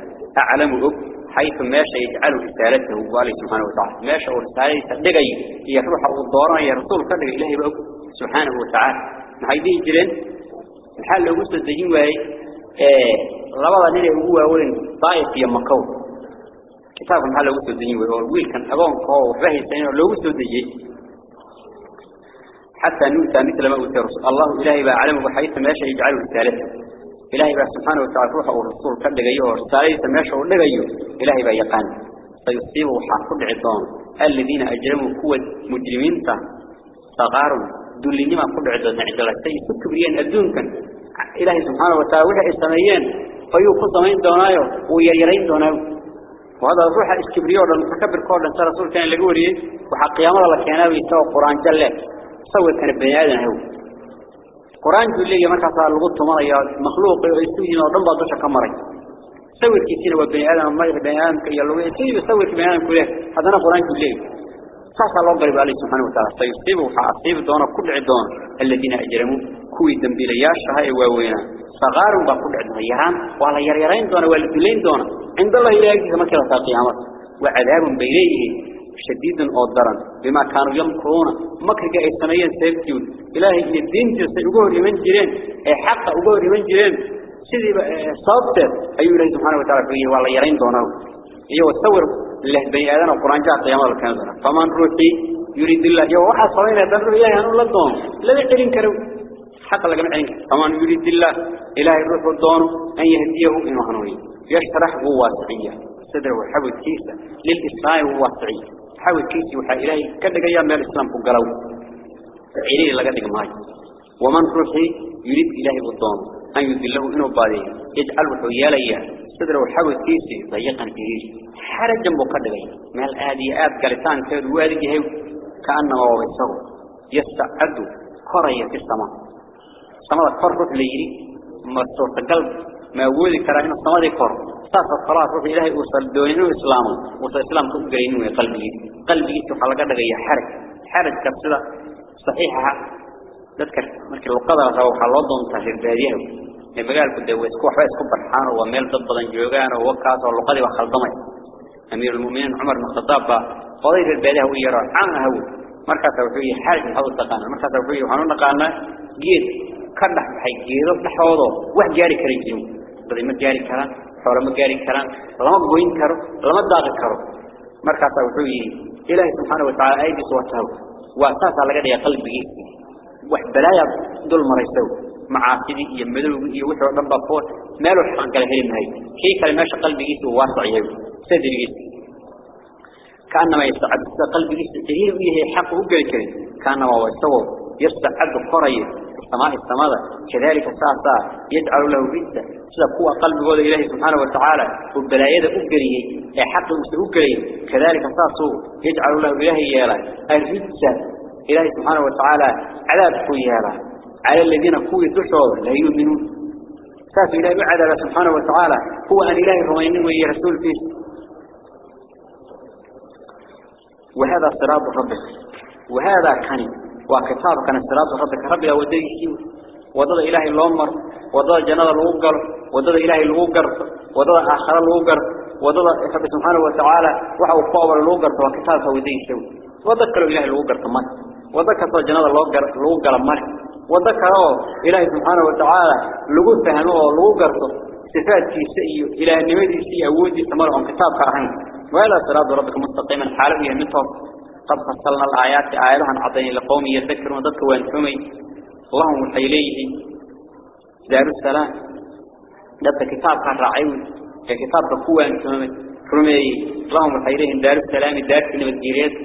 أعلم أب حيث ماشى يجعل رسالته بالله سبحانه وتعالى. ماشى رسالته دقي هي روح الدورة يا رسول كذا إلهي بأب سبحانه وتعالى. هيدي جرين الحال لو وصل الدين وهي labada nin ee ugu waaweyn daayif iyo makow kitaabka maxaa loogu soo dejiyey oo wiilkan agoonka oo waxba haysan oo loogu soo dejiyey حتى نؤتى مثل ما أوتي رسول الله إلهي بقى علمه حيث ماشى يجعل رسالته. إلهي بقى سبحانه وتعالى روحه والرسول كان لغيه ورسالته ماشى ولغيه إلهي بقى يقان. سيصيبه حاكد عظام. الذين أجرموا قوة مجرمين صغار دولين ما قد عظام. عدلتي سكبريان أدون كان. إلهي سبحانه وتعالى وحي السميين. فيو قصمين دونايو. ويريرين دونايو. وهذا روح الكبرياء والمتكبر كورد انت رسول كان لقوري. وحق قيام الله كان يسوى قرآن جلة. سوى كان بني آدم هو. قرآن جل لي مركز على الغط مريا مخلوق يستوي ودم بعضش كمري سوى كثير وبني آدم ما بني آدم كي يلوي يسوي سوى بني آدم كله هذا قرآن جل لي صح الله قريب عليه سبحانه وتعالى سيصيبه وحأصيب دون كل عدون الذين أجرموا كوي دنبيلياش هاي واوينا صغار عدون يران ولا يريرين دون ولا دلين دون عند الله إلهي كما كلا قيامة وعذاب بيليه شديد أودرا بما كانوا يمكرون مكرك أي سنين سيبتيون إلهي الدين سيقول من جرين أي حق أقول من جرين سيدي صابت أيها الله سبحانه وتعالى فيه. ولا يرين دونه. إيه والثور الله بني آدم القرآن جاء قيامة الكنزة. فمن روحي يريد الله. يو واحد صلينا تنروح إلهي أنه لدون لا يحرين كرو حق لك معين فمن يريد الله إلهي الروح الدون أن يهديه إنه هنوي. يشترح هو واسعية صدره وحبه كيسة. حاول كيسي وحا إلهي كدك أيام من الإسلام فقلوا إليه لقد ماي ومن روحي يريد إلهي بالضام أن يذله إنه بعده يجعل وحياليا صدره حاول كيسي ضيقا كهيش حرجا مقدرين ما الآديات قالتان كيد وادي هيو كأنه هو يسوي يستعد كرية في السماء. السماء كرة ليري ما صورت قلب ما وجد كراهنا السماء كر ساس الصلاة روح إلهي وصل دونين إسلام وصل إسلام كبرين وقلبي قلبي سبحان الله قد حرج. حرج كبسلة صحيحة. تذكر مركز القدر هو حلوضهم تهير باديه المجال كده ويسكو حواس كبر حانه وميل ضد جوجان ووكاس واللقدي وخلطمي أمير المؤمنين عمر بن الخطاب قضية الباديه ويرى عنه هو. markaas wuxuu yahay xaal maxaa u taqaan markaas wuxuu yahay waxaan u naqaanaa geed ka dhax baxay geedo dhaxoodo wax gaari kara jirin badi ma gaari karaan xoolo ma gaari karaan مركز وحيه إلهي سبحانه وتعالى أيدي صوته وأساسا لقد يقلبه وحبلايا دول مريسه معاقبه يمدل ويحبه نبا فور ما له حقا لهلم هاي شيء كلماش قلبه واسع يهو سيدي الهي كأنما يستعد قلبه سيهو يهي حقه وقل كأنما يستعد قريه السماء السماء. كذلك ساسا يجعل له بيتا سيقوى قلب قول إله سبحانه وتعالى والبلايات أقريه حقه أقريه كذلك ساسو يجعل له إله يالا. الرجة إله سبحانه وتعالى عذاب كويالا على الذين كوي دشوا لا يؤمنون. ساس إله عذاب سبحانه وتعالى. هو أن إله رمينه ويرسول فيه. وهذا صراط ربك. وهذا كان وكتاب كان صراط ربك رب لا وديه وضد إلهي الأمر وضد جنال الوقر وضد إلهي الوقر وضد آخر الوقر وضد رب سبحانه وتعالى وحو قوة الوقر وكتاب وديه سوي وذكر إلهي الوقر كمان وذكر جنال الوقر الوقر مر وذكر إلهي سبحانه وتعالى لقد فهمه الوقر صفات كيسي إلى النمدي سي أودي تمر عن كتاب كرهن ولا صراط ربك مستقيما حاليا مثل قد فصلنا الآيات آياتها عطين لقوم يذكرون ذلك وانتمي اللهم حيليه. دار السلام. ذلك كتاب كان رعيون. كتاب بقوة انتمي رمي اللهم حيليه. دار السلام. دار كلمة الجيريات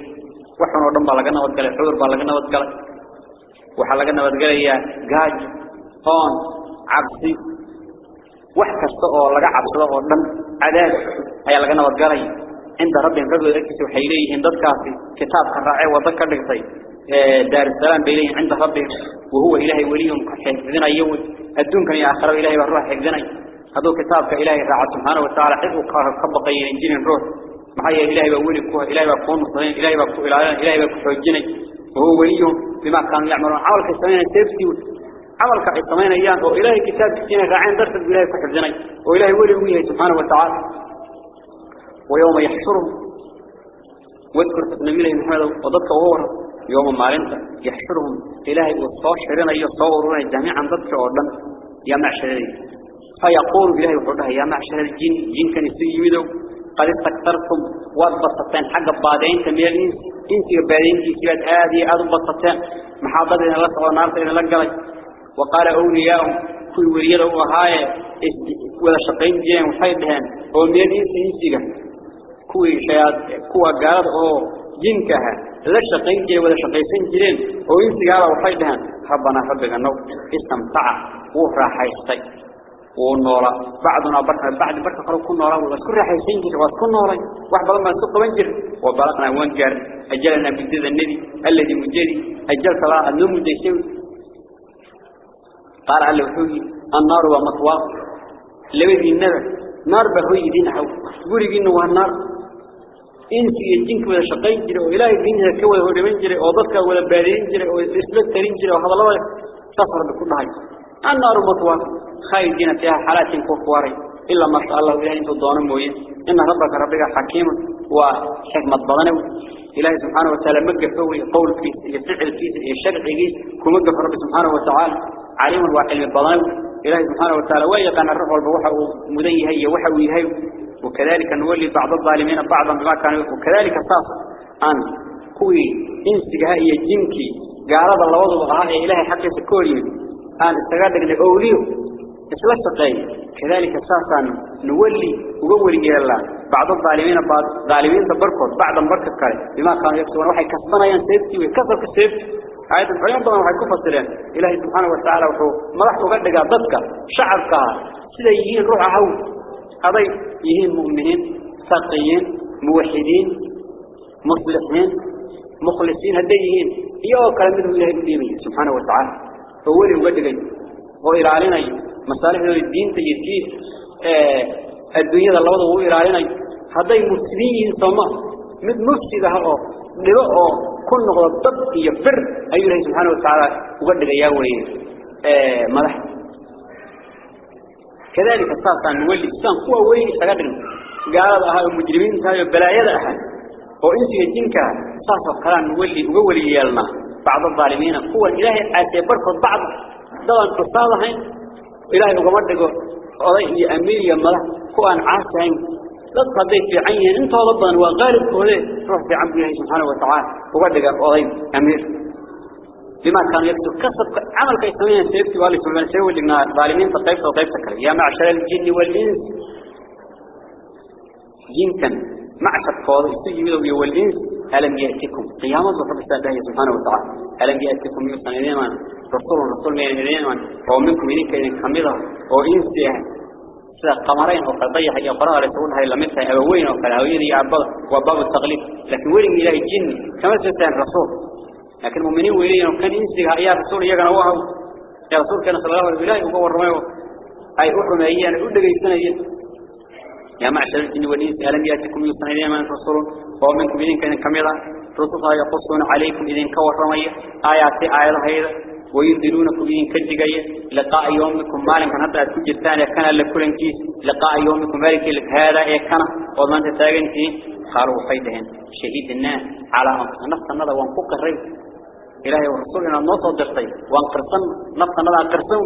وحنا ودن بالغنا ودقل حور بالغنا ودقل وحلقنا ودقل يا قاج. هون عبسي. وحكست oo laga cabsado oo dhan cadaab ayaa عند ربي رجل ذكي وحيليه عند كافي كتاب الرعي وذكر لقصي آه، دار السلام بيني عند ربي وهو إلهي وليهم حذنا يوم الدنيا كان يأخر إلهي بروح حذنا هذا كتاب كإلهي رعاة سبحانه وتعالى حفظ قاه خبقي الجن الروح. معي إلهي بقولك هو إلهي بقوم صين إلهي بقول على إلهي بقول الجن وهو وليهم بما كانوا يعملون عمل كثمان تبسيو عمل كثمان أيام. وإلهي كتاب كثينة عين درس إلهي فحذنا وإلهي وليهم سبحانه وتعالى. ويوم يحشرهم. واذكر تنميله محمد وضدك وهو يوم مالنتا يحشرهم. إلهي والصاشرين يصورون جميعا ضدك أولا يا معشر فيقول إلهي وحده يا معشر الجن جن كان يسيبدو قد استكثرتم وضبطتين حق بعدين الإنس إنس يبادين كيسيبات آدي أضبطتين محاضرين لك ونارتين لك وقال أولياءهم كل وليده وهاي ولا شقين جين وحيدهن وميل إنس إنسيقه كوي شياد كوي قارد أو جنكها. لا شقينك ولا شقيسين جرين أو ينسي قارد وحيدها حبنا حبك النوك استمتع وفرا حيستي ونورا بعدنا بركة بعد بركة قروا كون نورا والله كل راح يسين جر واس كون نورا. واحد بلما سوق وانجر وبلقنا وانجر. أجلنا بجد النبي الذي مجري أجل صلاة النوم مجيسين قال على الوحوي النار ومطواق. لو يدي النار نار بهوي يدي نحو قولي بينه إنتي إنتي من شقين جري وإله منها كوي هو من جري وضكا ولا بارين جري وإسلت ترين جري وهذا الله سفر بكل هاي النار مطوان. خير دينا فيها حالات كفواري. إلا ما شاء الله وإله إنتو الضوان المويد إن ربك ربك حكيم وحكمة ضغنو إلهي سبحانه وتعالى مجفوه قول فيه يفعل فيه يشرعي فيه. كمجف رب سبحانه وتعالى. عليم الواحد من الضغنو إلهي سبحانه وتعالى ويقان الرفع البوحة ومذيهي وحوي هاي وكذلك نولي بعض الظالمين بعضا بما كانوا وكذلك صاف أن كوي إنسجها هي جنكي هذا الله وضع هذا إلهي حق سكوري أن استغادر لأوليه. إسلا السقين كذلك أن نولي وقولي إلى الله. بعض الظالمين بعض ظالمين تبركوا. بعض بركة كله بما كانوا يكسبون. وحي كسبنا ينسيبتي ويكسر كسبت آيات الحياة طبعا وحي سلام إلهي سبحانه وتعالى وحو ملحته قد قال ضدك شعبك. سيدا يهين روح هو هذا يهين مؤمنين ساقيين موحدين مصلحين مخلصين هديهين إياه كلام الله الديني سبحانه وتعالى. فولي وقد قال وإلى علينا مصالح الدين تجديد الدنيا الله وضعه إلى علينا. هذا مسلمين سما. مد مفسد هذا لبقى كل ضد يفر. أي الله سبحانه وتعالى وقد يا ولي ملح. كذلك الساعة نولي السان هو وين سقدر. قال هذا المجرمين هذا بلايا أحد وإنس يجينك ساعة كلام نولي وولي يالنا بعض الظالمين هو إلهي أتبرك بعض. دوان تصالحين. إلهي وقمدك أضي أمير هو أن عاسين لا تصدق في عينه انت وضبان وغالب كله. روح في الله سبحانه وتعالى. وقدك أضي أمير. بما كان يكتب كسب عمل كيسمين سيبتي والي سبحانه سيوي لنا ظالمين فطيب وطيب سكر يا معشر الجن والإنس. يمكن معشر فاضي استجيبوا والإنس. ألم يأتكم؟ قيامة رب الله سبحانه وتعالى. ألم يأتكم يوصل إليما رسول رسول من إليما ومنكم إليك إذن كمضة وإنس سida qamarayn oo qadaya iyo qoraal ay soo dhahay lamid tahay aweyn oo kala hawiyada iyo abada waa baab taqlid laakiin weli ilaahay لكن المؤمنين ويلين كان ينسيها يا رسول يا جنوا هو يا رسول كان صلى الله عليه وسلم هو ورمايو أي اوخمايي أنا ادغيسنين يا معشر الجن والإنس ألم يأتكم يوحنا إلى من رسول هو منكم بين كان كاميرا رسول الله يقصون عليكم اذا كورمايه اياتي ايل هيده وينذرونكم إذن كجيجية لقاء يومكم. مالك حتى تجي الثانية كان لكل كيس لقاء يومكم مالك لك. هذا إيه كان وضمان تتاقن فيه قالوا حيدهن. شهيد الناس على أنفسنا. نفس النظر. وانفق الرئيس إلهي ورسولنا النصر درطي وانقرصن. نفس النظر. قرصون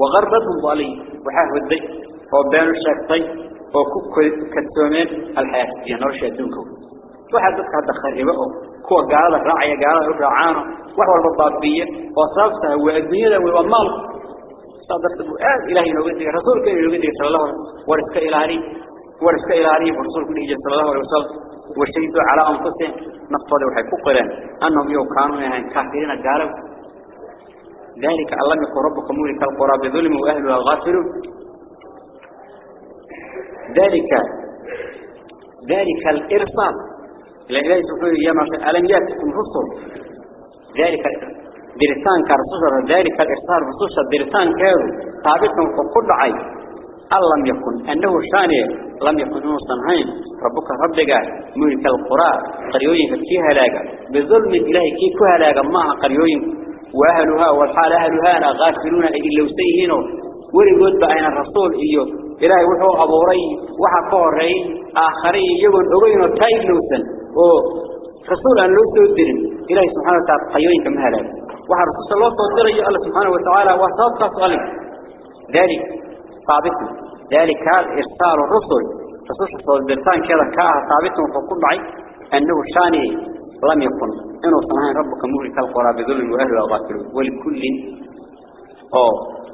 وغربتهم ضالي وحاه الدي. وبيانوا الشاكتي وكتومين الحياة. الدنيا نرشي الدنكم واحد ذلك هذا خريبه كوا قال راعي قال راعانه وهو البابية وصابته والدنيا والمال صادقت بؤاد إلهي نوبتك رسولك نوبتك صلى الله عليه وسلم. ورسك إلهي. ورسك إلهي. ورسولك نيجي صلى الله عليه وسلم. وشهدوا على أنفسهم. نقصد وحيكوا قلان أنهم يو كانوا يعني كافرين. قالوا ذلك الله يقول ربك مولك القرى بظلم وأهلها غافلون ذلك ذلك الإرسال لأن إلهي يا معشر ألم يأتكم رسل؟ ذلك درسان كرسول ذلك الإرسال رسول درسان كانوا ثابتهم فقل عي لم يكن. أنه شاني لم يكن هو صنهين ربك ربك. ملك القرى. قريوين فيها لاقا بظلم إلهي كي كها لاقا معها قريوين. وأهلها والحال أهلها لا غافلون إلا وسيهينوا ولقد بأين الرسول إيوه إلهي وحو أبو ري. وحا ري آخرين يقول أغينوا تايب لوسن ورسول أن لوسن الدين إلهي سبحانه وتعالى قيوين كم هلاك وحا رسول الله صلى الله سبحانه وتعالى وصابت صالح ذلك ثابت. ذلك إرسال الرسل. رسول صلى الله عليه وسلم كذا كاها ثابت. فقل معي أنه شاني لم يكن. إنه صنعين ربك مهلك القرى بذل وأهلها غافلون ولكل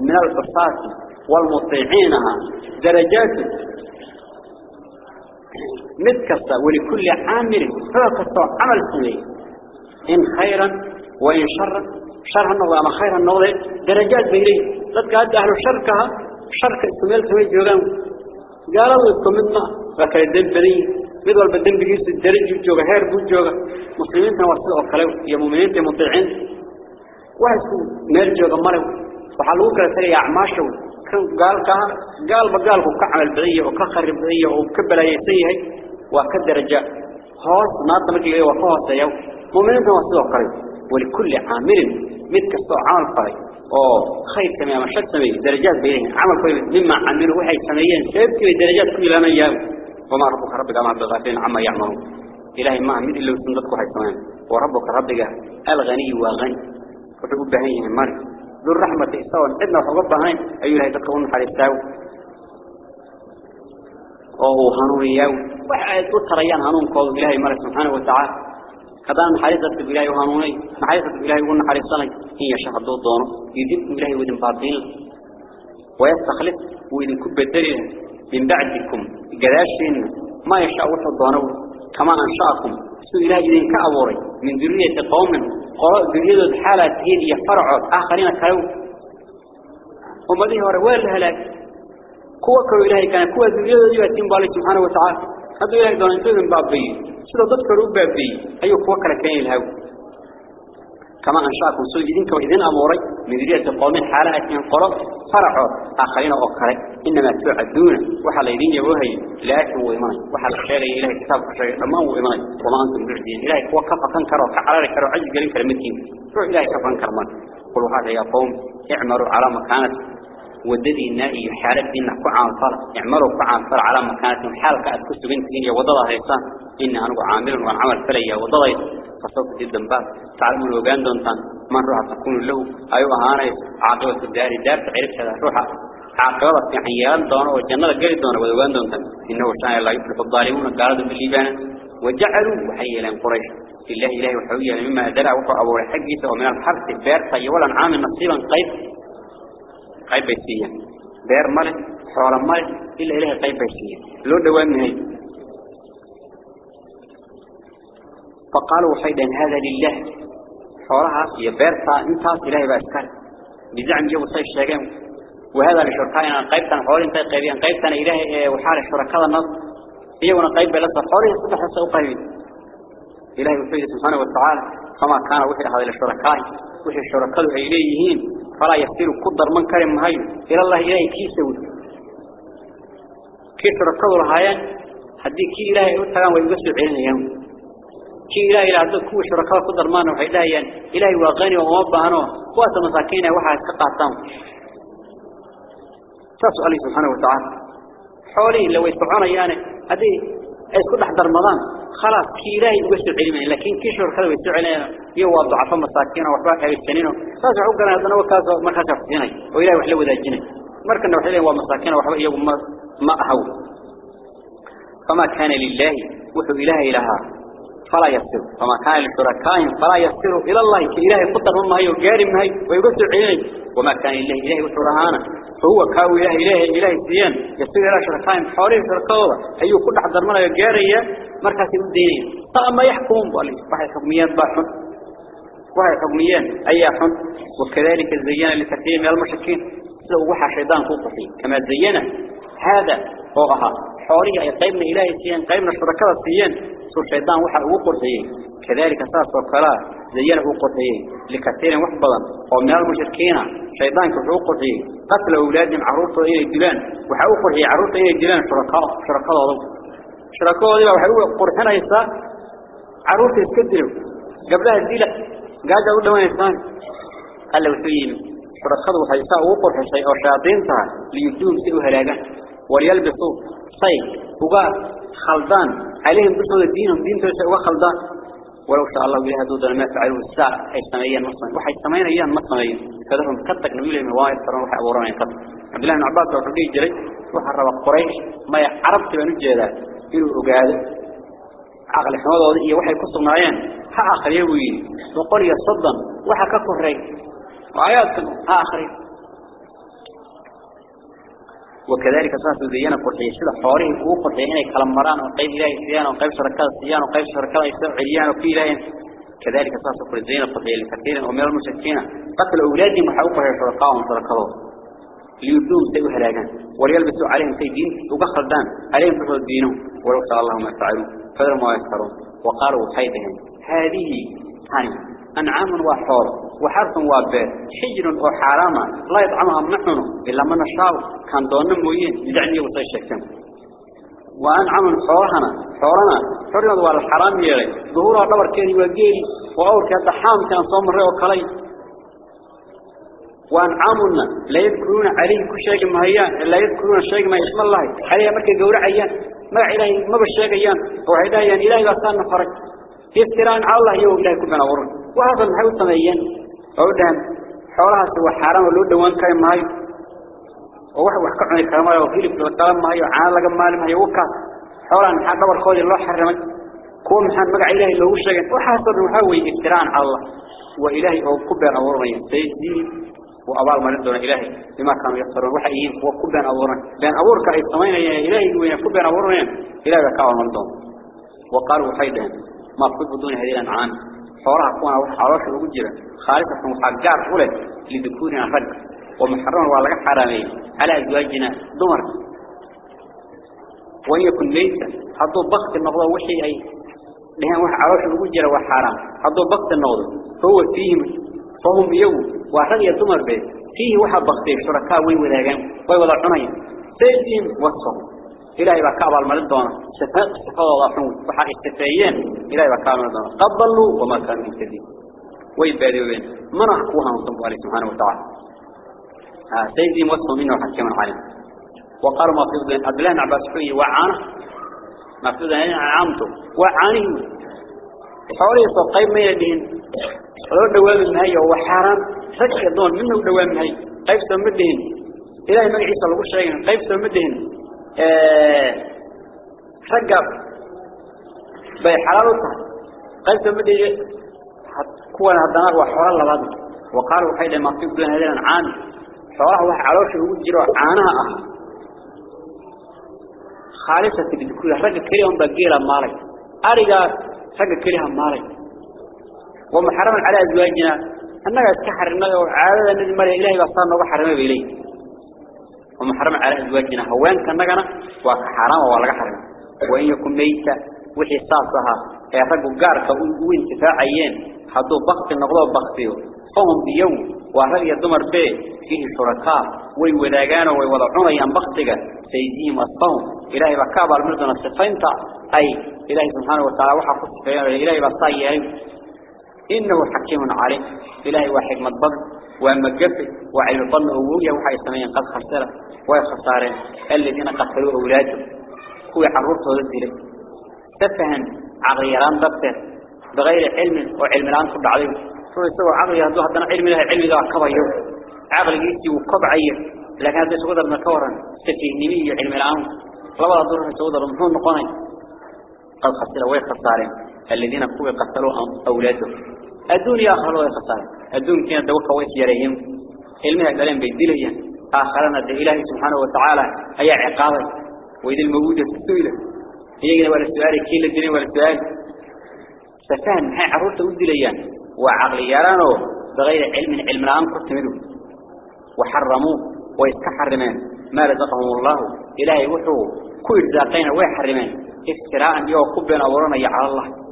من القصاص والمطيعينها درجات متكسة ولكل عامل فقط عمل سنين إن خيرا وإن شرا. شرا النظر أما خيرا النظر درجات بيري. ذاتك هذا أهل الشركة شركة استميل سمي جوغان. قالوا لكم مما فكر الدين بني. مدول بالدين بجيس الدرج جوغا هير بود جوغا. مسلمين تنوصلوا وكلاو يا مؤمنين تمطيعين واحد ميل جوغا مروا وحلوك لسري أعماشه قال كان قال بقال هو كعمل بديه وكخرب بديه وكبل يسيه وكدرجة خاص ناطق مثل وخاص يوم. مؤمنين توصلوا قريب. ولكل عامل مثل كسر عمل قريب. أو خير كما ما شد سمي درجات بينهم عمل قريب مما عملوا وحي سميين سيبك درجات كل ما يجاو وما ربك ربك ما بغافلين عما يعملون. إلهي ما عمل إلا وسندك وحي سميين وربك ربك الغني وغني فتقول بهيه المرء ذو الرحمة إستوى. عندنا وحقب هين أيها يتقون حريستاو أو هنون ياو وحايد تريان هنون قول إلهي ملك سبحانه وتعالى. كذا حريصة بالله وهنوني حريصة بالله وهن حريصاني هي شهر دو دونه يدب إلهي ودن باطين ويستخلف وإذن كبترين من بعدكم. قداشين. ما يشاء وحو دونه. كما أنشأكم. سو إله إذن كأبوري من ذرية قوم. قراء حالة هي يفرع آخرين كلو ومديه وروال هلاك كوا كو إلهي كان كوا ذرية ذرية بالله سبحانه وتعالى. هذا إلهي دون أنتو من بابي. سيدا تذكروا بابي؟ أيو كوا كلا الهو كما أنشأكم سوء إذنك وإذن أموري من ذرية قوم حالة أتين قرب فرحوا. آخرين أخرى إنما توعدون وحال إذن يبوهي لا هو إيماني. وحال الشيء إلهي كتاب الشيء لما هو إيماني. وما أنتم بعدين إلهي هو كفا كنكر وكعرار كرو عجل قليل كلمتين روح إلهي كفا كنكر من قلوا هذا يا قوم اعمروا على مكانة وددي النائي حالة دينا كعام فرع اعمروا كعام فرع على مكانة حالك أتكسوا بنتين يا هيسان إن أنا عامل وعمل فلي وضضي فسوف جدا بعد تعلمون وقان دونتان من روح تكون له. أيوة هانا عاقبة الدار دار تعرف هذا روح عاقبة يعني يان دون والجنة قريب دون وقان دونتان إنه شاء الله يفلح الظالمون. قالوا بالليبان وجعلوا وحي لهم قريش. الله إله وحوية. مما أدرع وقع أبو الحقية ومن الحرث بير طيولا عام نصيبا. قيب. قيب بيسيا بير ملك. حول ملك. إلا إله قيب بيسيا لو دوان هي فقالوا حيدا هذا لله. حولها يبرتا انتاس إلهي بأسكار بزعم جو صيف الشيقين وهذا لشركائنا قيبتنا حول انت قيبين. قيبتنا إلهي وحال الشركاء النص هي ونقيب بلسة حولي يصبح السوء قيبين إلهي وحيد سبحانه وتعالى. فما كان وحي هذا الشركاء وحي الشركاء إليهين. فلا يفتر قدر من كرم هاي. إلى الله إلهي كي سوي كي شركاء الهايان هدي كي إلهي وتعالى ويقسل عين يوم كي إلهي إلى عدد كو شركاء قدر مانو إلهي إلهي وغني ومبهنو قوات مساكين وحا كقاتام تسأل سبحانه وتعالى. حولي لو يستطعون يعني هذه يكون أحد رمضان خلاص كي إلهي يقسل علمين لكن كي شركاء ويستطيع علينا يوضع ضعف مساكين وحباك يستنينه. فاسع عقنا هذا وكاسا مركز حفظيني. وإلهي وحلو ذا الجنة مركز وحلين ومساكين وحباك يوم ما أهو. فما كان لله. وحو إلهي لها. فلا يصير فما كان لشركائهم فلا يصير إلى الله كإله قدر هم هي وقارم هي ويقصر عليه. وما كان إله إله وشرهانا فهو كاو إله إله إله سيان يصير إلى شركائهم حواليه شركاوة أي كل حضر منا يقارية مركز الدين. فأما يحكم بالي وحي حكميات باحن وحي حكميات أي حن وكذلك زينا لكثير من المشركين وحى شيطان قوطفي كما زينا هذا فوقها. حواليه أي قيمنا إلهي سيان قيمنا شركاء سيان سو الشيطان وحى وقرتيه كذلك ساس وكلا زينا وقرتيه لكثير وحبضا ومن المشركين شيطان كفر وقرتيه قتل أولادهم عروضه إلى الجلان وحى وقرتيه عروضه إلى الجلان شركاء شركاء ضوء شركاء ضوء وحى وقرتنا يسا عروضه يسكدلوا قبلها الديلة قاعد أقول لهم يسان قال له سيين شركاء وحى يسا وقرتيه شيء وشياطين سها ليجدوهم سئوا هلاقا وليلبسوا صيد وقال خلدان عليهم بسوا دينهم دين توسع وخلدان ولو شاء الله بها دودا ما فعلوا الساعة أي سميا مصنع وحي سميا أيام مصنعين كذلهم كتك نبي لهم وايد فرون وحي أبوران كتك. عبد الله بن عباس وحدي جري وحرب قريش ما عرفت بأن الجهاد إلو أقاد عقل حمد وضعي وحي كسر معين ها آخر يوي وقل يصدن وحا ككري وآيات ها آخر وكذلك صاحب زينا قرحي سيدا حواريه هو قرحي إنه كلام مران وقيب إلهي سيان وقيب شركات سيان وقيب شركات يسوع عليان وفي إلهي كذلك صاحب زينا قرحي لكثير ومن المشركين. قتل أولادهم وحوقها شركاهم شركاهم ليردوهم سيئوا هلاقان وليلبسوا عليهم سي دين وقخل دان عليهم فحوا دينهم. ولو شاء الله ما يفعلوا فذروا ما يسكرون وقالوا حيدهم. هذه ثاني أنعام وحور. وحرف وابات حجر وحرامة لا يطعمها منحن إلا من نشاء كان دون موين يدعني وصي الشكتم وأنعام حورهنا حورنا. حورنا دوال الحرام يلي. ظهورها دور كيري وقيري. وأور كالدحام كان صوم الرئي وكلي وأنعامنا لا يذكرون عليه كل شيء ما هي. لا يذكرون الشيء ما اسم الله. عليها مركز جورع أيان ما إلهي ما بالشيء أيان وعدايا إلهي بسان فرج يفتران على الله يوم إلهي كبنا ورن وهذا المحيو أودان حولها سوى حرام ولو دوان كاي ماي وواحد وحكا عني كلام وفيلي في الكلام ماي وعان لقى مالي ماي وكا. حولها محاد دور خوذي الله حرمي. كون محاد مقع إلهي لو وحاسر محاوي افتران على الله. وإلهي أو كبر أورمي سيدي وأبال مرد دون إلهي. بما كانوا يفترون وحيين وكبين أبورين بين أبورك أي سمين إلهي وين كبين أبورين إلهي بكاوا مرضون وقالوا حيدهم ما فقد بدون هذه الأنعام. حوالها كوانا وحاولوش الوجرة خالصة محجار أولى لذكورنا فرق ومحرم ولا حرامي على أزواجنا. دمر. وإن يكن ليس. حطوا بخت النقضة وحي أي. لهم وحاولوش الوجرة وحرام. حطوا بخت النقضة فهو فيهم فهم يوم. وحرق يدمر به. فيه وحا بختي شركاء وي وذاقان وي وضع عنين سيدين وصفهم إلهي بكاب الملد دونا شفاء الله حمود وحا استفايين. إلهي بكاب الملد دونا قبلوا وما كانوا مهتدين ويبادوا بين من أحكوها نصنبوا عليه سبحانه وتعالى؟ آه سيدي وصفوا منه حكيما عليه. وقالوا ما في ذلك أدلان عباس حوي وعانه. ما في ذلك عامته. وعانه. حوالي صقيب ما يدين لو دوام المهي هو حرام. فك دون. منه دوام المهي قيب سمدهن إلهي من عيسى شيء. قيب سمدهن رقب. بي حلالتها قيب سمدهن كوانا هدنا وحوال لبعض وقالوا حيدا ما في بلان هذين عام حوالها وح علوش يوجروا عانها. أه خالصة بذكور رقب كليهم بقيلة مالي أرقى رقب كليهم مالي ومحرم على أزواجنا. أنك أتكحرنا وعادة مريا إلهي بصارنا وحرمه بإليه ومحرم على أزواجنا. هوان كنغنا وحرام ولا حرم وإن يكون ميتا وحي صاصها يرقوا قارك وانتفاعيين حدوا بخت النقضة بختيه فهم بيوم وهل يدمر به. فيه شركاء ويوداغان ويوضعون أيام بختك سيديهم أصفهم إلهي بكاب المردن الصفين أي إلهي سبحانه وتعالى وحفظ الصفين إلهي بصائي إنه حكيم عليم. إلهي وحكمة بضل ومجفي وعلم الظن أولية وحي سمين قد خسرة ويخسارين الذين قتلوا أولادهم. هو عرورته ذلك تفهم عغيران ضبطه. بغير علم وعلم الآن صد عليهم. شو يسوي عقلي هذا هذا علم له. علم ذا كبير. عقلي يجي وكبعير لكن هذا سوى ذا مكورا سفيه نبي علم الآن. لولا دور سوى رمحون نقاني قد خسر ويخسارين الذين قتلوا أولادهم. الدنيا آخر ولا خسارة الدنيا كانت دوكا ويسيرهم علمها قالين بيدليا آخرنا ده إلهي سبحانه وتعالى. أي عقابة وإذا الموجودة السؤلة هي ولا السؤال كيل الدنيا ولا سفان هاي عروسة ودليا وعقل يرانه بغير علم علم الآن كنت منه. وحرموه ويستحرمان. ما رزقهم الله. إلهي وحوه. كل ذاقين ويحرمان. افتراء يو كبنا ورانا على الله.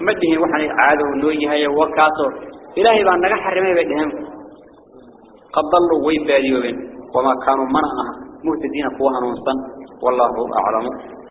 مدهن وحن عادة ونوية وكاسو. إلهي بان نجح حرمي بدهم قد ضلوا ويبادي وبين وما كانوا منعها مهتدين قوها نوصا والله أعلم.